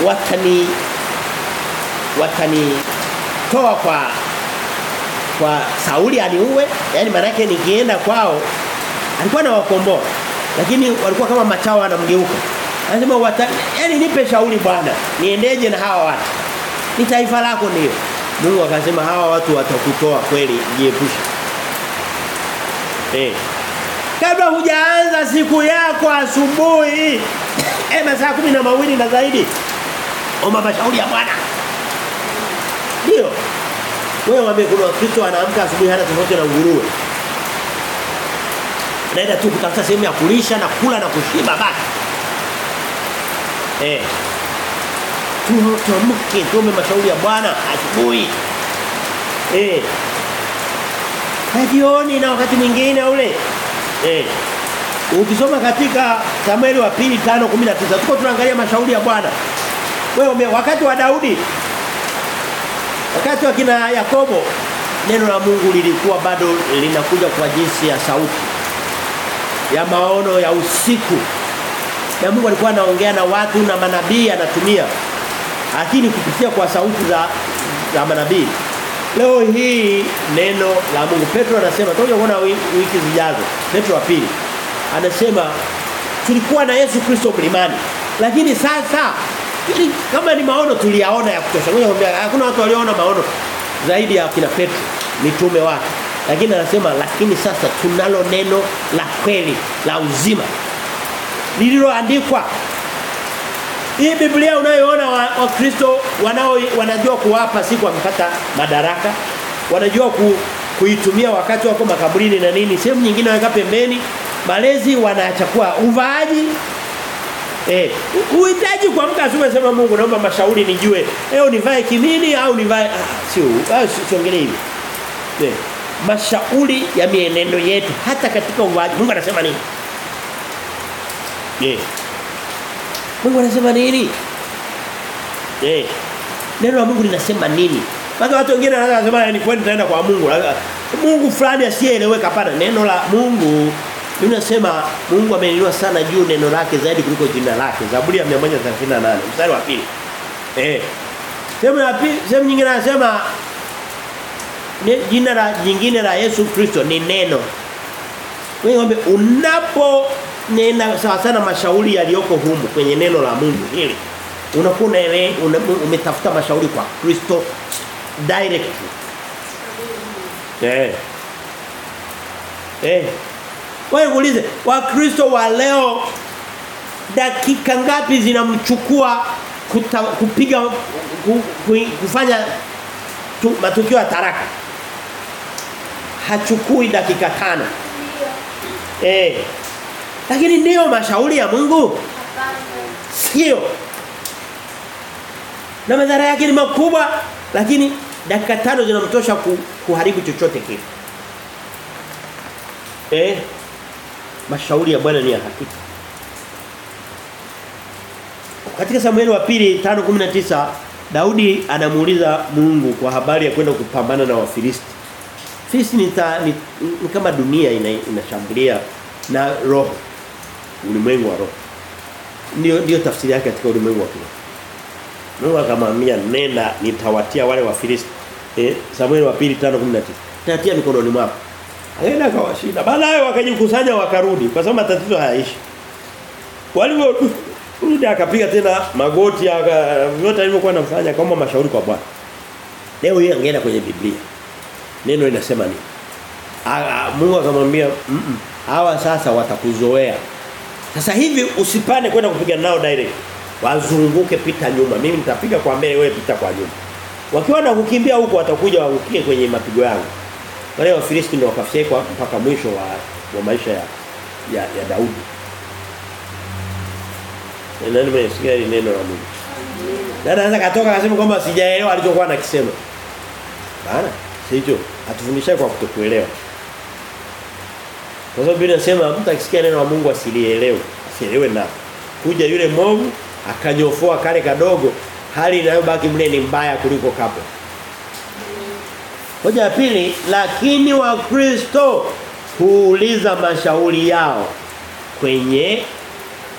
watani watani toa kwa kwa Sauli aniue yani maana yake nikienda kwao alikuwa anawakomboa lakini walikuwa kama machawa anamgeuka Anasema yani nipe shauri bwana. Niendeje na hawa watu? Ni taifa lako ndio. Mungu akasema hawa watu watakutoa kweli jiepushe. Eh. Kabla hujaanza siku yako asubuhi, eh masaa kumi na mawili na zaidi. Omba mashauri ya Bwana. Ndio. Wewe wame kuna Kristo anaamka asubuhi hana tofauti na nguruwe. Anaenda tu kutafuta sehemu ya kulisha na kula na kushiba basi. Eh. Tuamke tuombe mashauri ya Bwana asubuhi. Eh. Na jioni na wakati mwingine ule. Eh. Ukisoma katika Samueli wa pili 5:19 tuko tunaangalia mashauri ya Bwana. Wewe wakati wa Daudi wakati wa kina Yakobo neno la Mungu lilikuwa bado linakuja kwa jinsi ya sauti ya maono ya usiku. Na Mungu alikuwa anaongea na watu na manabii anatumia lakini kupitia kwa sauti za za manabii. Leo hii neno la Mungu Petro anasema tutakuja kuona wiki zijazo Petro wa pili anasema tulikuwa na Yesu Kristo mlimani lakini sasa ili kama ni maono tuliyaona ya kutosha. Ngoja nikwambia hakuna watu walioona maono zaidi ya kina Petro mitume wake. Lakini anasema lakini sasa tunalo neno la kweli la uzima lililoandikwa. Hii Biblia unayoona wakristo wa wanao wanajua kuwapa siku wamepata madaraka wanajua ku, kuitumia wakati wako makaburini na nini. Sehemu nyingine waweka pembeni malezi wanachukua uvaaji eh uhitaji kuamka asubuhi sema Mungu naomba mashauri nijue leo nivae kimini au nivae ah, sio siongelee hivi eh mashauri ya mienendo yetu hata katika uvaaji Mungu anasema nini Eh. Mungu anasema nini? Eh. Neno la Mungu linasema nini? Baada watu wengine wanaanza kusema ni kweli nitaenda kwa Mungu. Mungu fulani asiyeeleweka hapana. Neno la Mungu Biblia nasema Mungu ameinua sana juu neno lake zaidi kuliko jina lake. Zaburi ya 138 mstari wa 2. Eh. Sehemu ya pili, sehemu nyingine anasema jina la jingine la Yesu Kristo ni neno. Wewe ngombe unapo nena sawa sana mashauri yaliyoko humu kwenye neno la Mungu hili. Unakuwa una, umetafuta mashauri kwa Kristo directly. Eh. Eh. Wewe uulize Wakristo wa leo dakika ngapi zinamchukua kupiga ku, ku, kufanya tu, matukio ya taraka? Hachukui dakika tano. Eh. Lakini ndio mashauri ya Mungu? Sio. Na madhara yake ni makubwa lakini dakika tano zinamtosha ku, kuharibu chochote kile. Eh? Mashauri ya Bwana ni ya hakika. Katika Samueli wa pili 5:19 Daudi anamuuliza Mungu kwa habari ya kwenda kupambana na Wafilisti. Filisti ni, ni, ni kama dunia inashambulia ina, na roho. Ulimwengu wa roho. Ndio ndio tafsiri yake katika ulimwengu wa kiroho. Mungu akamwambia nenda nitawatia wale Wafilisti. Eh, Samueli wa pili 5:19. Tatia mikononi mwako. Akaenda shida. Baadaye wakajikusanya wakarudi kwa sababu matatizo hayaishi. Walivyo rudi akapiga tena magoti aka yote alivyokuwa anafanya kama mashauri kwa Bwana. Leo yeye angeenda kwenye Biblia. Neno linasema nini? Mungu akamwambia mm -mm, hawa sasa watakuzoea. Sasa hivi usipane kwenda kupiga nao direct. Wazunguke pita nyuma. Mimi nitapiga kwa mbele wewe pita kwa nyuma. Wakiwa na kukimbia huko watakuja waangukie kwenye mapigo yangu. Wale Wafilisti ndio wakafyekwa mpaka mwisho wa, wa maisha ya ya, ya Daudi. Nani nimesikia hili neno la Mungu. Dada anaweza katoka akasema kwamba sijaelewa alichokuwa anakisema. Bana, sio Atufundishaye kwa kutokuelewa. Kwa sababu Biblia inasema mtu akisikia neno la Mungu asilielewe, asielewe na kuja yule mwovu akanyofoa kale kadogo hali inayobaki mle ni mbaya kuliko kapo. Hoja ya pili, lakini Wakristo huuliza mashauri yao kwenye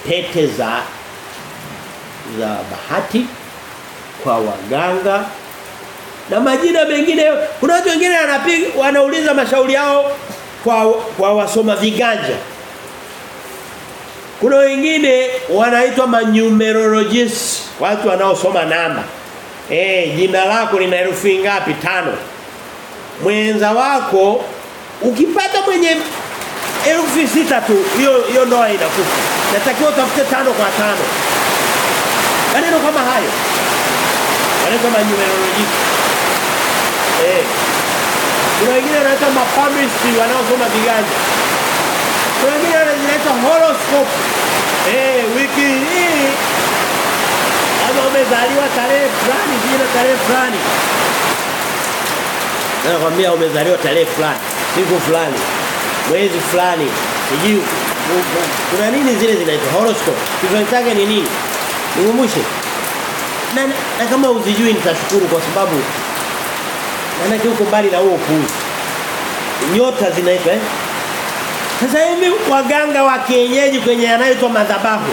pete za za bahati kwa waganga na majina mengine. Kuna watu wengine wanapiga wanauliza mashauri yao kwa kwa wasoma viganja. Kuna wengine wanaitwa manumerologists watu wanaosoma namba eh jina lako lina herufi ngapi? Tano mwenza wako ukipata mwenye elfu sita tu hiyo hiyo ndoa inakufa natakiwa utafute tano kwa tano. Maneno kama hayo. Wanaitwa numerologist eh. Kuna wengine wanaita mapamisi wanaosoma viganja kuna wengine wanaita horoscope. Eh wiki hii. Kama umezaliwa tarehe fulani jina tarehe fulani Nakwambia umezaliwa tarehe fulani, siku fulani, mwezi fulani, sijui kuna nini zile zinaitwa horoscope. Kifungu chake ni nini? Nikumbushe. Na, na kama uzijui nitashukuru kwa sababu maana uko mbali na huo upuuzi. Nyota zinaitwa eh? Sasa hivi waganga wa kienyeji kwenye yanayoitwa madhabahu.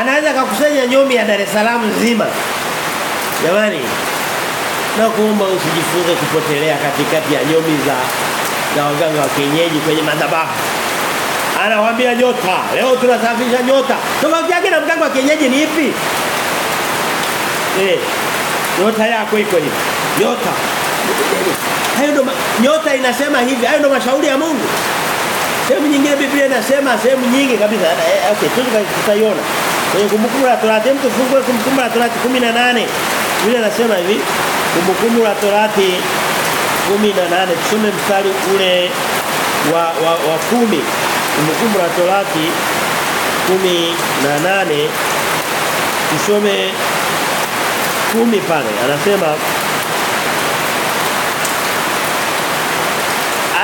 Anaweza kukusanya nyomi ya Dar es Salaam nzima. Jamani, na kuomba usijifunze kupotelea katikati ya nyomi za za waganga wa kienyeji kwenye madhabahu. Anawaambia nyota, leo tunasafisha nyota. Tofauti yake na mganga wa kienyeji ni ipi? Eh. Nyota yako iko hivi. Nyota. Hayo ndo nyota inasema hivi. Hayo ndo mashauri ya Mungu. Sehemu nyingine Biblia inasema sehemu nyingi kabisa. Okay, okay, tutaiona. Kwenye kumbukumbu la Torati, mtu fungue kumbukumbu la Torati 18. Biblia inasema hivi, kumbukumbu la Torati 18 tusome mstari ule wa wa, wa kumi. Kumbukumbu la Torati 18 tusome kumi pale. Anasema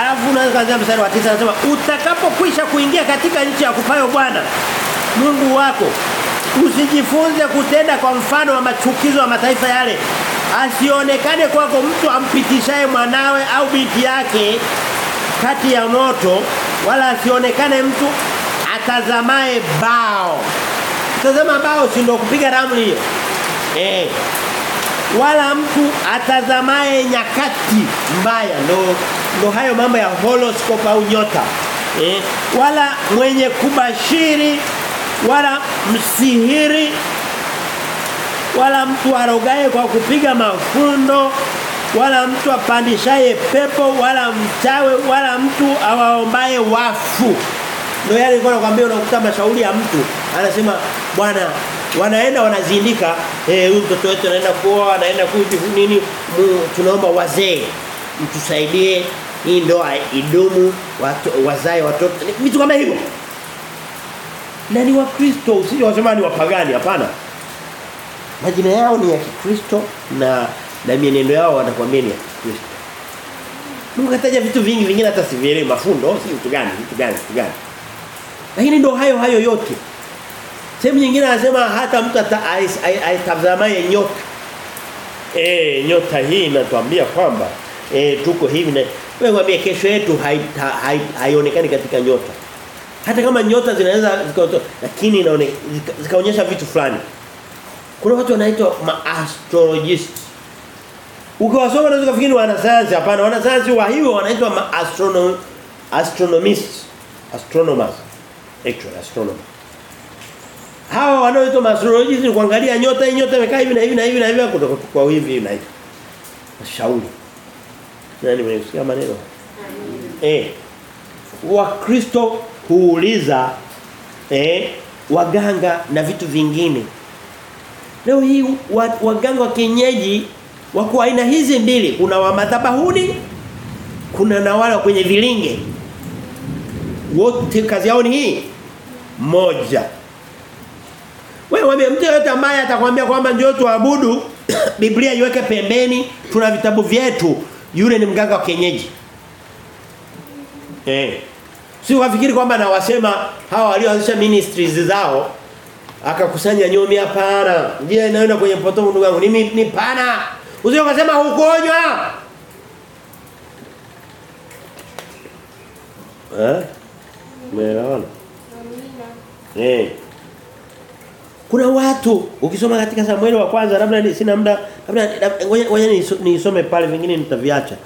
Alafu unaanza kuanzia mstari wa 9 anasema utakapokwisha kuingia katika nchi ya kupayo Bwana Mungu wako usijifunze kutenda kwa mfano wa machukizo wa mataifa yale asionekane kwako mtu ampitishaye mwanawe au binti yake kati ya moto wala asionekane mtu atazamaye bao. Tazama bao si ndio kupiga ramli hiyo. Eh. Wala mtu atazamaye nyakati mbaya ndo ndo hayo mambo ya horoscope au nyota. Eh. Wala mwenye kubashiri wala msihiri wala mtu arogae kwa kupiga mafundo wala mtu apandishaye pepo wala mtawe wala mtu awaombaye wafu. Ndio yale nilikuwa nakwambia unakuta mashauri ya mtu anasema bwana wanaenda wanazindika eh huyu mtoto wetu anaenda kuoa anaenda kuji nini tunaomba wazee mtusaidie hii ndoa idumu watu, wazae watoto. Vitu kama hivyo. Na ni wakristo usije wasema ni wapagani hapana majina yao ni ya Kikristo na na mienendo yao wanakuambia ni ya Kikristo. Mungu kataja vitu vingi vingine hata sivielewi mafundo si vitu gani vitu gani vitu gani. Lakini ndio hayo hayo yote. Sehemu nyingine anasema hata mtu aitazamaye nyota eh nyota hii inatuambia kwamba eh tuko hivi na wewe mwambie kesho yetu haionekani katika nyota. Hata kama nyota zinaweza zikaonyesha vitu fulani kuna watu wanaitwa ma-astrologist. Ukiwasoma unaweza kufikiri wanasayansi hapana wanasayansi wa hiyo wanaitwa maastrono astronomists astronomers actually astronomers. Hawa wanaoitwa ma-astrologists ni kuangalia nyota hii nyota imekaa hivi na hivi na hivi na hivi kutoka kwa hivi na hivi. Mashauri. Nani mmesikia maneno? Eh. Wakristo huuliza eh waganga na vitu vingine Leo hii waganga wa kienyeji wako aina hizi mbili, kuna wa madhabahuni, kuna na wale kwenye vilinge. Wote kazi yao ni hii moja. Wewe mtu yote ambaye atakwambia kwamba ndio tuabudu Biblia iweke pembeni, tuna vitabu vyetu, yule ni mganga wa kienyeji. Eh. Si wafikiri kwamba na wasema hawa walioanzisha ministries zao akakusanya nyomi hapana njia inaenda kwenye potofu ndugu yangu? Ni ni pana. Usije ukasema hukonywa eh? Umeelewana? Eh. Kuna watu ukisoma katika Samueli wa kwanza labda sina muda labda ngoja nisome pale vingine nitaviacha.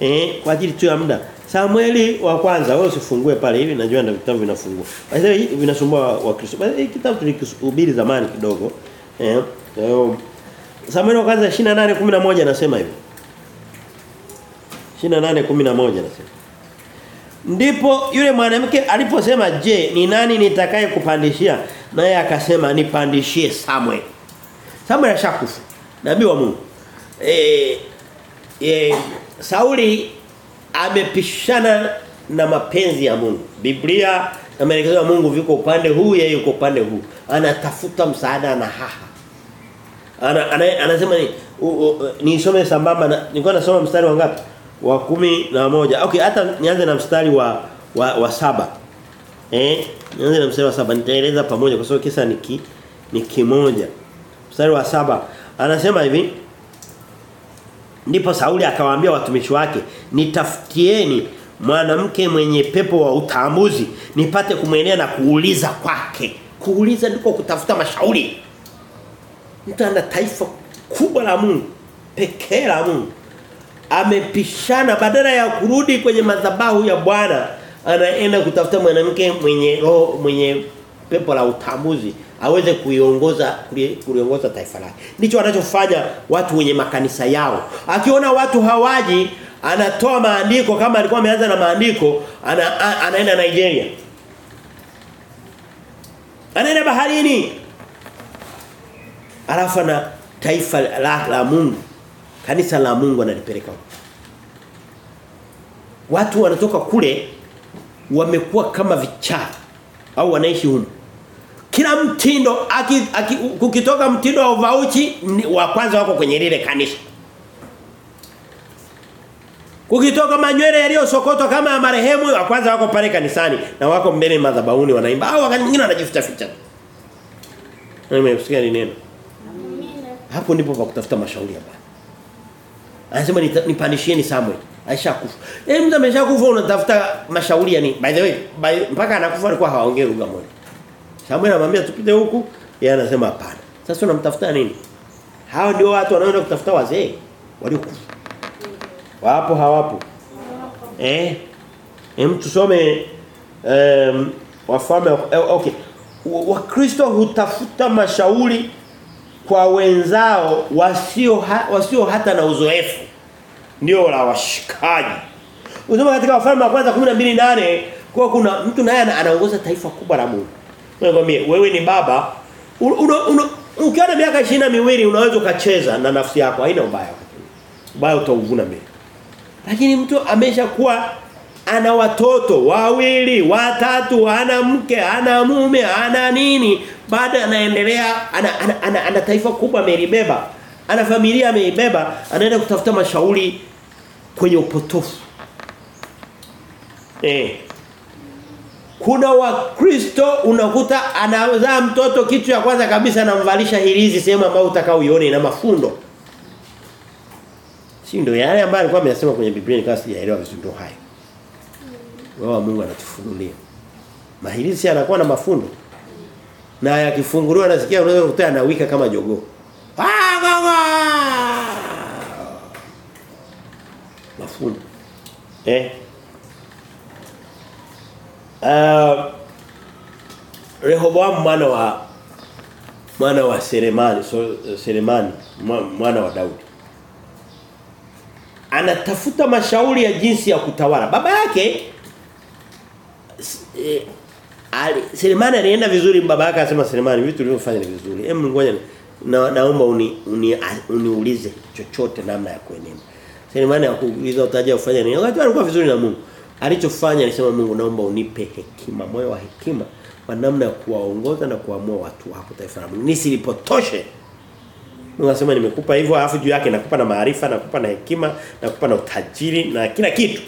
Eh kwa ajili tu ya muda Samueli wa kwanza wewe usifungue pale hivi najua ndio vitabu vinafungua. Basi vinasumbua Wakristo. Basi hii kitabu tulikihubiri zamani kidogo. Eh. Samueli wa kwanza 28:11 anasema hivi. 28:11 anasema. Ndipo yule mwanamke aliposema, "Je, ni nani nitakaye kupandishia?" Naye akasema, "Nipandishie Samuel." Samuel ashakufa. Nabii wa Mungu. Eh, eh Sauli amepishana na mapenzi ya Mungu. Biblia na maelekezo ya Mungu viko upande huu yeye yuko upande huu. Anatafuta msaada na haha. Ana, ana anasema ni nisome sambamba na nilikuwa nasoma mstari wa ngapi? Wa kumi na moja Okay, hata nianze na mstari wa wa, wa saba Eh, nianze na mstari wa saba nitaeleza pamoja kwa sababu kisa ni ki, ni kimoja. Mstari wa saba anasema hivi Ndipo Sauli akawaambia watumishi wake, "Nitafutieni mwanamke mwenye pepo wa utambuzi, nipate kumwenea na kuuliza kwake." Kuuliza ndiko kutafuta mashauri. Mtu ana taifa kubwa la Mungu, pekee la Mungu. Amepishana badala ya kurudi kwenye madhabahu ya Bwana, anaenda kutafuta mwanamke mwenye roho mwenye pepo la utambuzi aweze kuiongoza kuliongoza taifa lake. Ndicho anachofanya watu wenye makanisa yao. Akiona watu hawaji, anatoa maandiko kama alikuwa ameanza na maandiko, ana, anaenda Nigeria. Anaenda baharini. Alafu na taifa la, la Mungu. Kanisa la Mungu analipeleka. Watu wanatoka kule wamekuwa kama vichaa au wanaishi huko kila mtindo aki, aki, kukitoka mtindo wa uvauchi wa kwanza wako kwenye lile kanisa Kukitoka manywele yaliyosokotwa kama ya marehemu wa kwanza wako pale kanisani na wako mbele madhabahuni wanaimba au wakati mwingine wanajificha ficha. Nimesikia ni neno. Hapo ndipo pa kutafuta mashauri Bwana. Anasema "Nita- nipanishieni Samuel. Aishakufa. Eh mtu ameshakufa unatafuta mashauri ya nini? By the way, by, mpaka anakufa alikuwa hawaongei lugha moja. Samuel anamwambia tupite huku, yeye anasema hapana. Sasa unamtafuta nini? Hao ndio watu wanaoenda kutafuta wazee waliokufa. Wapo hawapo? Eh? Hem tusome um, wafalme eh, okay. Wa- Wakristo hutafuta mashauri kwa wenzao wasio ha, wasio hata na uzoefu. Ndio la washikaji. Unasoma katika wafalme wa kwanza 12:8 kwa kuna mtu naye anaongoza taifa kubwa la Mungu. Nakwambia wewe ni baba ukiwa na miaka 20 miwili unaweza ukacheza na nafsi yako haina ubaya. Ubaya utauvuna mbele. Lakini mtu ameshakuwa ana watoto wawili, watatu, ana mke, ana mume, ana nini, baada anaendelea ana, ana, ana, ana taifa kubwa amelibeba. Ana familia ameibeba, anaenda kutafuta mashauri kwenye upotofu. Eh. Kuna wakristo unakuta anazaa mtoto kitu ya kwanza kabisa anamvalisha hirizi sehemu ambayo utakao uione na mafundo. Si ndio yale ambayo alikuwa ameyasema kwenye Biblia nikawa sijaelewa vizuri ndio hayo. Roho wa Mungu anatufunulia. Mahirisi anakuwa na mafundo. Na yakifunguliwa nasikia unaweza kukuta anawika kama jogoo. Ah, mama! Mafundo. Eh? Uh, Rehoboam mwana wa mwana wa Selemani, so, Selemani mwana wa Daudi anatafuta mashauri ya jinsi ya kutawala. Baba yake eh, ali, Selemani alienda vizuri baba yake akasema Selemani vitu ulivyofanya ni vizuri. Hem ngoja na, naomba uni, uni, uniulize chochote namna ya kuenenda. Selemani akuuliza utaje ufanye nini? Wakati alikuwa vizuri na Mungu. Alichofanya alisema Mungu naomba unipe hekima, moyo wa hekima kwa namna ya kuwaongoza na kuamua watu wako taifa la Mungu. Nisilipotoshe Mungu anasema nimekupa hivyo alafu juu yake nakupa na maarifa, nakupa na hekima, nakupa na utajiri na kila kitu.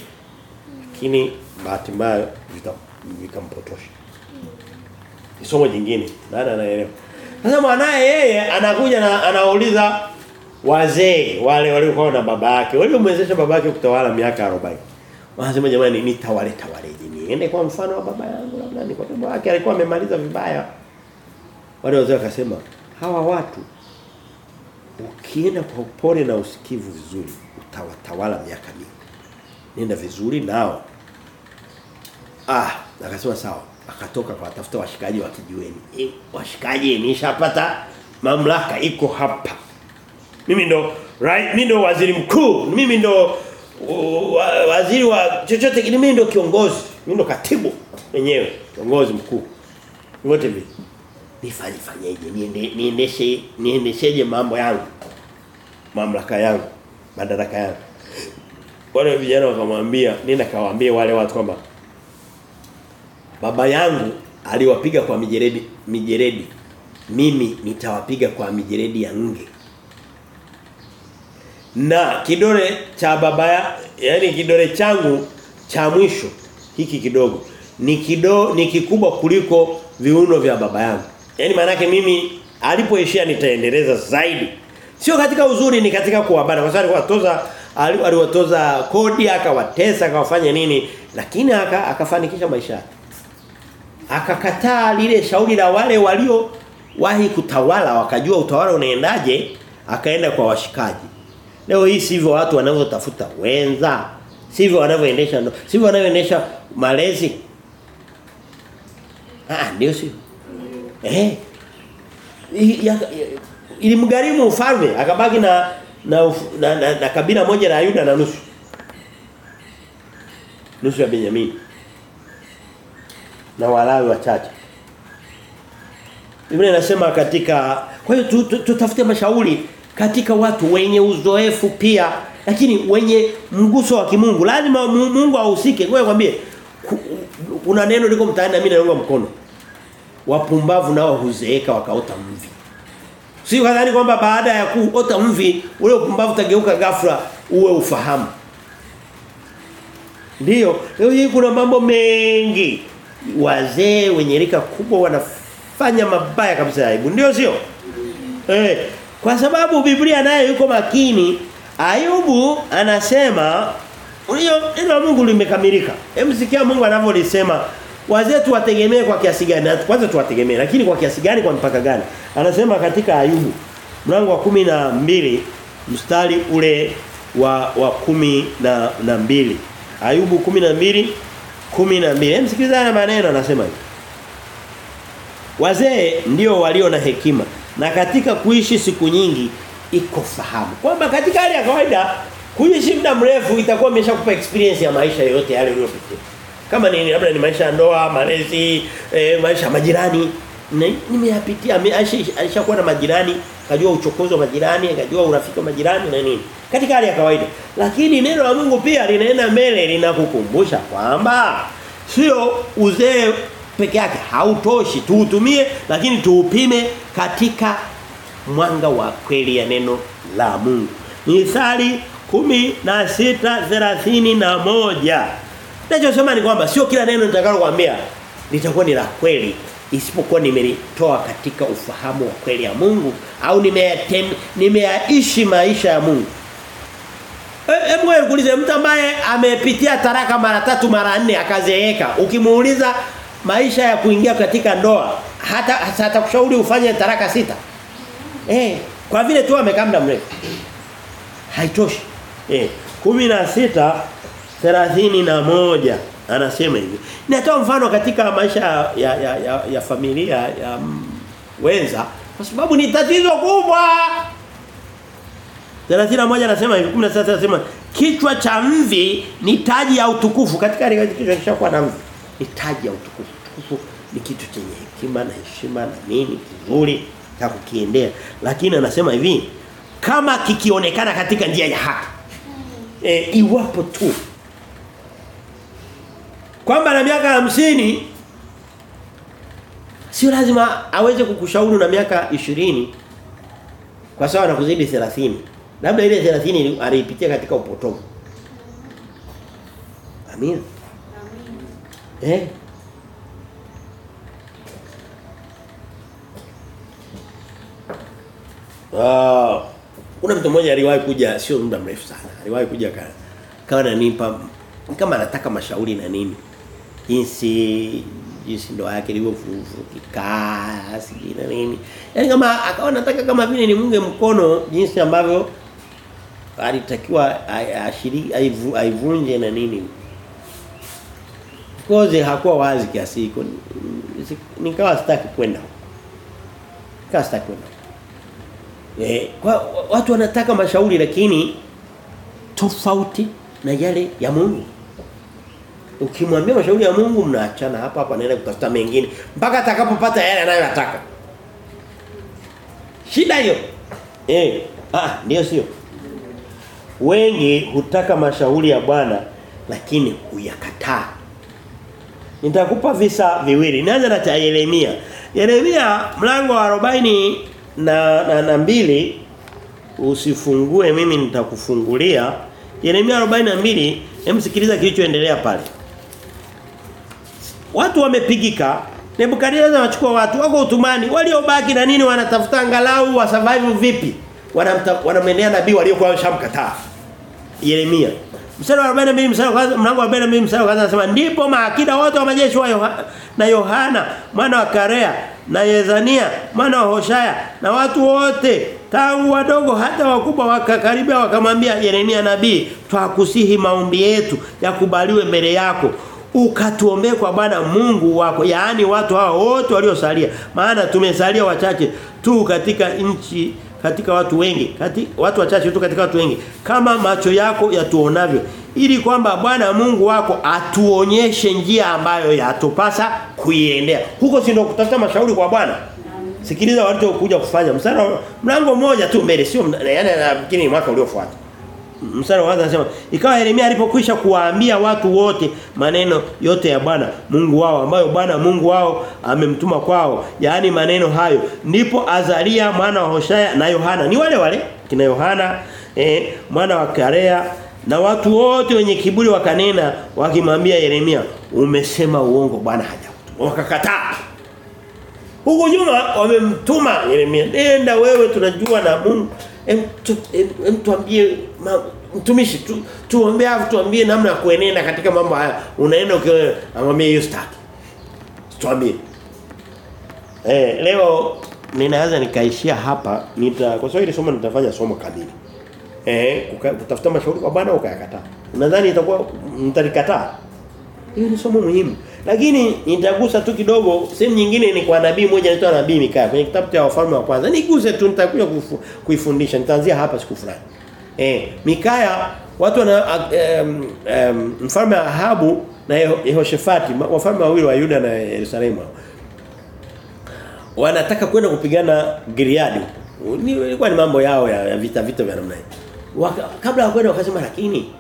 Lakini bahati mbaya vikampotosha. Ni somo jingine. Nani anaelewa? Sasa mwanae yeye anakuja na anauliza wazee wale waliokuwa na baba yake, waliomwezesha baba yake kutawala miaka 40. Wanasema jamani nitawale tawaleje niende kwa mfano wa baba yangu labda ni kwa sababu yake alikuwa amemaliza vibaya. Wale wazee wakasema hawa watu ukienda kwa upole na usikivu vizuri utawatawala miaka mingi. Nenda vizuri nao. Ah, akasema sawa. Akatoka kwa tafuta washikaji wa kijiweni. E, washikaji nishapata mamlaka iko hapa. Mimi ndo right, mimi ndo waziri mkuu, mimi ndo waziri wa chochote kile, mimi ndio kiongozi, mimi ndio katibu mwenyewe, kiongozi mkuu. Wote mimi. Nifanye fanyeje? Niende niendeshe niendesheje mambo yangu? Mamlaka yangu, madaraka yangu. Wale vijana wakamwambia, nenda kawaambie wale watu kwamba baba yangu aliwapiga kwa mijeredi mijeredi. Mimi nitawapiga kwa mijeredi ya nge. Na kidole cha baba ya, yani kidole changu cha mwisho hiki kidogo ni kido ni kikubwa kuliko viuno vya baba yangu. Yaani maana yake mimi alipoishia nitaendeleza zaidi. Sio katika uzuri ni katika kuwabana kwa sababu alikuwatoza ali- aliwatoza kodi akawatesa akawafanya nini lakini aka, akafanikisha maisha yake. Akakataa lile shauri la wale walio wahi kutawala wakajua utawala unaendaje akaenda kwa washikaji. Leo hii sivyo watu wanavyotafuta wenza, sivyo wanavyoendesha ndo, sivyo wanavyoendesha malezi. Ah, ndio sio. Eh. Ilimgharimu ufalme akabaki na na, na, na, na kabila moja la Yuda na nusu. Nusu ya Benyamini. Na Walawi wachache. Biblia inasema katika kwa hiyo tu- tu- tutafute mashauri katika watu wenye uzoefu pia lakini wenye mguso wa kimungu lazima Mungu ahusike ngoja kwambie kuna neno liko mtaani na mimi naunga mkono wapumbavu nao huzeeka wakaota mvi sio kadhani kwamba baada ya kuota mvi ule upumbavu utageuka ghafla uwe ufahamu ndio leo hii kuna mambo mengi. Wazee wenye rika kubwa wanafanya mabaya kabisa aibu. Ndio sio? Eh, kwa sababu Biblia nayo yuko makini Ayubu anasema hiyo neno Mungu limekamilika. Hebu sikia Mungu anavyolisema wazee tuwategemee kwa kiasi gani? Kwanza tuwategemee lakini kwa kiasi gani kwa mpaka gani? Anasema katika Ayubu mlango wa kumi na mbili mstari ule wa wa kumi na, na mbili Ayubu kumi na mbili kumi na mbili Hebu sikilizana maneno anasema hivi Wazee ndio walio na hekima na katika kuishi siku nyingi iko fahamu. Kwamba katika hali ya kawaida kuishi muda mrefu itakuwa imeshakupa experience ya maisha yote yale uliyopitia. Kama ni labda ni maisha ya ndoa, malezi, e, maisha majirani, Ni- nimeyapitia alishakuwa na majirani, kajua uchokozi wa majirani, kajua urafiki wa majirani na nini. Katika hali ya kawaida. Lakini neno la Mungu pia linaenda mbele linakukumbusha kwamba sio uzee peke yake hautoshi tuutumie lakini tuupime katika mwanga wa kweli ya neno la Mungu. Mithali kumi na sita ni kwamba sio kila neno nitakalo kuambia litakuwa ni la kweli isipokuwa nimelitoa katika ufahamu wa kweli ya Mungu au nimeyaishi maisha ya Mungu. E- Hebu wewe kuulize mtu ambaye amepitia taraka mara tatu mara nne akazeeka ukimuuliza maisha ya kuingia katika ndoa hata hata kushauri ufanye taraka sita. Eh, kwa vile tu amekaa muda mrefu. Haitoshi. Eh, 16 31 anasema hivi. Natoa mfano katika maisha ya ya ya, ya familia ya wenza kwa sababu ni tatizo kubwa. 31 anasema hivi 16 anasema kichwa cha mvi ni taji ya utukufu katika kichwa kishakuwa na mvi ni taji ya utukufu. Utukufu ni kitu chenye hekima na heshima na nini kizuri cha kukiendea. Lakini anasema hivi kama kikionekana katika njia ya haki. E, iwapo tu kwamba na miaka hamsini sio lazima aweze kukushauri na miaka 20 kwa sawa na kuzidi 30 labda ile 30 aliipitia katika upotovu Amina eh Ah, kuna mtu mmoja aliwahi kuja sio muda mrefu sana. Aliwahi kuja kana kawa ananipa kama anataka mashauri na nini. Jinsi jinsi ndoa yake ilivyovurugika, sijui na nini. Yaani kama akawa anataka kama vile ni munge mkono jinsi ambavyo alitakiwa ashiriki aivunje na nini. Koze hakuwa wazi kiasi hiko. Nikawa sitaki kwenda. Nikawa sitaki kwenda. Eh, kwa watu wanataka mashauri lakini tofauti na yale ya Mungu. Ukimwambia mashauri ya Mungu mnaachana hapa hapa naenda kutafuta mengine mpaka atakapopata yale anayotaka. Shida hiyo. Eh, ah ndio sio. Wengi hutaka mashauri ya Bwana lakini huyakataa. Nitakupa visa viwili. Nianza na cha Yeremia. Yeremia mlango wa 40 na na, na mbili usifungue mimi nitakufungulia. Yeremia 42 hem sikiliza kilichoendelea pale. Watu wamepigika Nebukadnezar anachukua watu wako utumani waliobaki na nini wanatafuta angalau wa survive vipi wanamendea nabii waliokuwa washamkataa. Yeremia Mstari wa 42 mstari wa kwanza mlango wa 42 mstari wa kwanza anasema ndipo maakida wote wa majeshi wa na Yohana mwana wa Karea na Yezania mwana wa Hoshaya na watu wote tangu wadogo hata wakubwa wakakaribia wakamwambia Yeremia nabii twakusihi maombi yetu yakubaliwe mbele yako ukatuombee kwa Bwana Mungu wako yaani watu hao wote waliosalia maana tumesalia wachache tu katika nchi katika watu wengi kati, watu wachache tu katika watu wengi. Kama macho yako yatuonavyo ili kwamba Bwana Mungu wako atuonyeshe njia ambayo yatupasa kuiendea. Huko si ndio kutafuta mashauri kwa Bwana? Sikiliza walichokuja kufanya. Msana mlango mmoja tu mbele sio yani nafikiri mwaka uliofuata mstari wa kwanza anasema ikawa Yeremia alipokwisha kuwaambia watu wote maneno yote ya Bwana Mungu wao ambayo Bwana Mungu wao amemtuma kwao yaani maneno hayo ndipo Azaria mwana wa Hoshaya na Yohana. Ni wale wale kina Yohana eh, mwana wa Karea na watu wote wenye kiburi wakanena wakimwambia Yeremia umesema uongo Bwana hajakutuma. Wakakataa. Huko nyuma wamemtuma Yeremia. Nenda wewe tunajua na Mungu em, tu, em, em tuambie mtumishi tu, tuombe afu tuambie namna ya kuenenda katika mambo haya. Unaenda ukiwa amwambie hiyo staki. Tuambie. Eh leo ninaweza nikaishia hapa nita kwa sababu ile somo nitafanya somo kamili. Eh kutafuta mashauri kwa Bwana ukayakataa. Unadhani itakuwa mtalikataa? Hiyo ni somo muhimu. Lakini nitagusa tu kidogo sehemu nyingine ni kwa nabii mmoja anaitwa nabii Mikaya kwenye kitabu cha wafalme wa kwanza. Niguse tu nitakuja kuifundisha. Nitaanzia hapa siku fulani. Eh Mikaya watu wana um, um, mfalme Ahabu na Yeho- Yehoshafati wafalme wawili wa Yuda na Yerusalemu wanataka kwenda kupigana Gileadi. Ni ilikuwa ni mambo yao ya, ya vita vita vya namna hiyo. Kabla ya kwenda wakasema lakini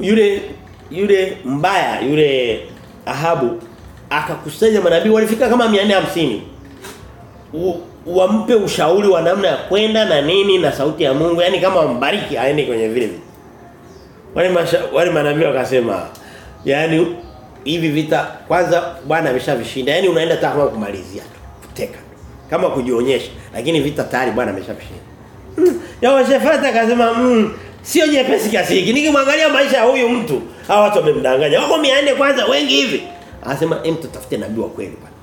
yule yule mbaya yule Ahabu akakusanya manabii walifika kama 450. U- Wampe ushauri wa namna ya kwenda na nini na sauti ya Mungu yani kama wambariki aende kwenye vile vile. Wale wale manabii wakasema yani hivi vita kwanza Bwana ameshavishinda. Yani unaenda hata kama kumalizia. Kuteka. Kama kujionyesha. Lakini vita tayari Bwana ameshavishinda. Mm. Yehoshafati akasema mm, sio nyepesi kiasi hiki. Nikimwangalia maisha ya huyu mtu, hawa watu wamemdanganya. Wako 400 kwanza wengi hivi. Anasema em tutafute nabii wa kweli bwana.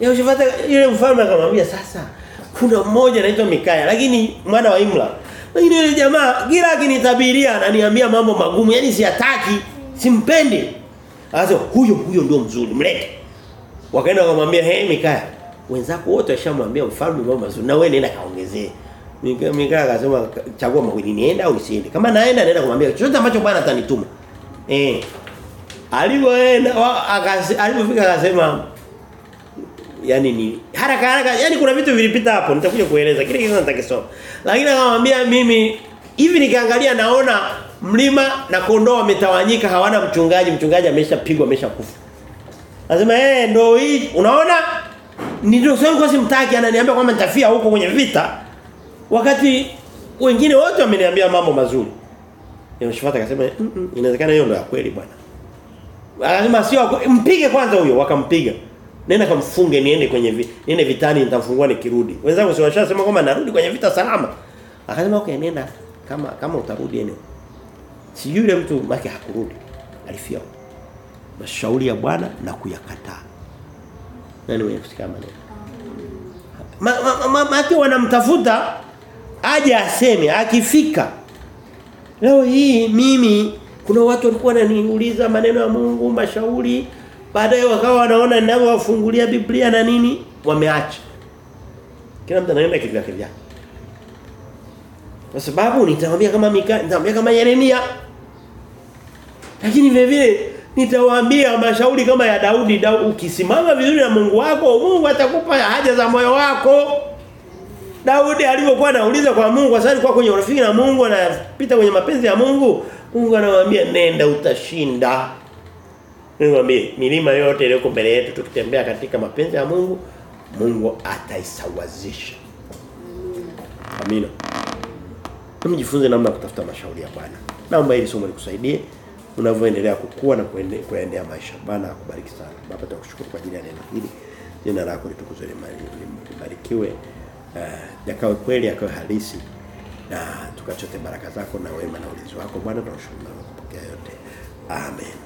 Yehoshafati yule mfalme akamwambia sasa kuna mmoja anaitwa Mikaya lakini mwana wa Imla. Lakini yule jamaa kila akinitabiria ananiambia mambo magumu, yani siyataki, simpendi. Anasema huyo huyo ndio mzuri, mlete. Wakaenda wakamwambia, "Hey Mikaya, wenzako wote washamwambia mfalme mambo mazuri na wewe nenda kaongezee." Mikaya akasema chagua mawili nienda au nisiende. Kama naenda naenda kumwambia chochote ambacho Bwana atanituma. Eh. Alipoenda alipofika akasema yani ni haraka haraka yani kuna vitu vilipita hapo nitakuja kueleza kile kile nitakisoma lakini akamwambia mimi hivi nikiangalia naona mlima na kondoo wametawanyika hawana mchungaji mchungaji ameshapigwa ameshakufa Anasema eh ndio hii unaona ndio sasa kwa simtaki ananiambia kwamba nitafia huko kwenye vita wakati wengine wote wameniambia mambo mazuri Yehoshafati akasema mm -mm, inawezekana hiyo ndio ya kweli bwana Akasema sio mpige kwanza huyo wakampiga. Nenda kamfunge niende kwenye vi, niende vitani nitamfungua nikirudi. Wenzangu si washasema kwamba narudi kwenye vita salama. Akasema okay nenda kama kama utarudi eneo. Si yule mtu maki hakurudi. Alifia. Mashauri ya Bwana na kuyakataa. Nani mwenye kusikia maneno? Ma, ma, ma, ma, ma wanamtafuta aje aseme akifika Leo hii mimi kuna watu walikuwa wananiuliza maneno ya Mungu, mashauri, baadaye wakawa wanaona ninavyowafungulia Biblia na nini, wameacha. Kila mtu anaenda kivyake vyake. Kwa sababu nitamwambia kama Mika, nitamwambia kama Yeremia. Lakini vile vile nitawaambia mashauri kama ya Daudi, Daudi ukisimama vizuri na Mungu wako, Mungu atakupa haja za moyo wako. Daudi alipokuwa anauliza kwa Mungu kwa sababu kwenye urafiki na Mungu anapita kwenye mapenzi ya Mungu, Mungu anamwambia nenda utashinda. Nikwambie milima yote iliyoko mbele yetu tukitembea katika mapenzi ya Mungu, Mungu ataisawazisha. Amina. Mjifunze namna kutafuta mashauri ya Bwana. Naomba hili somo likusaidie unavyoendelea kukua na kuende, kuendea maisha. Bwana akubariki sana. Baba tunakushukuru kwa ajili ya neno hili. Jina lako litukuzwe libarikiwe. Uh, yakawe kweli yakawe halisi na tukachote baraka zako na wema na ulinzi wako Bwana tunashukuru na kupokea yote. Amen.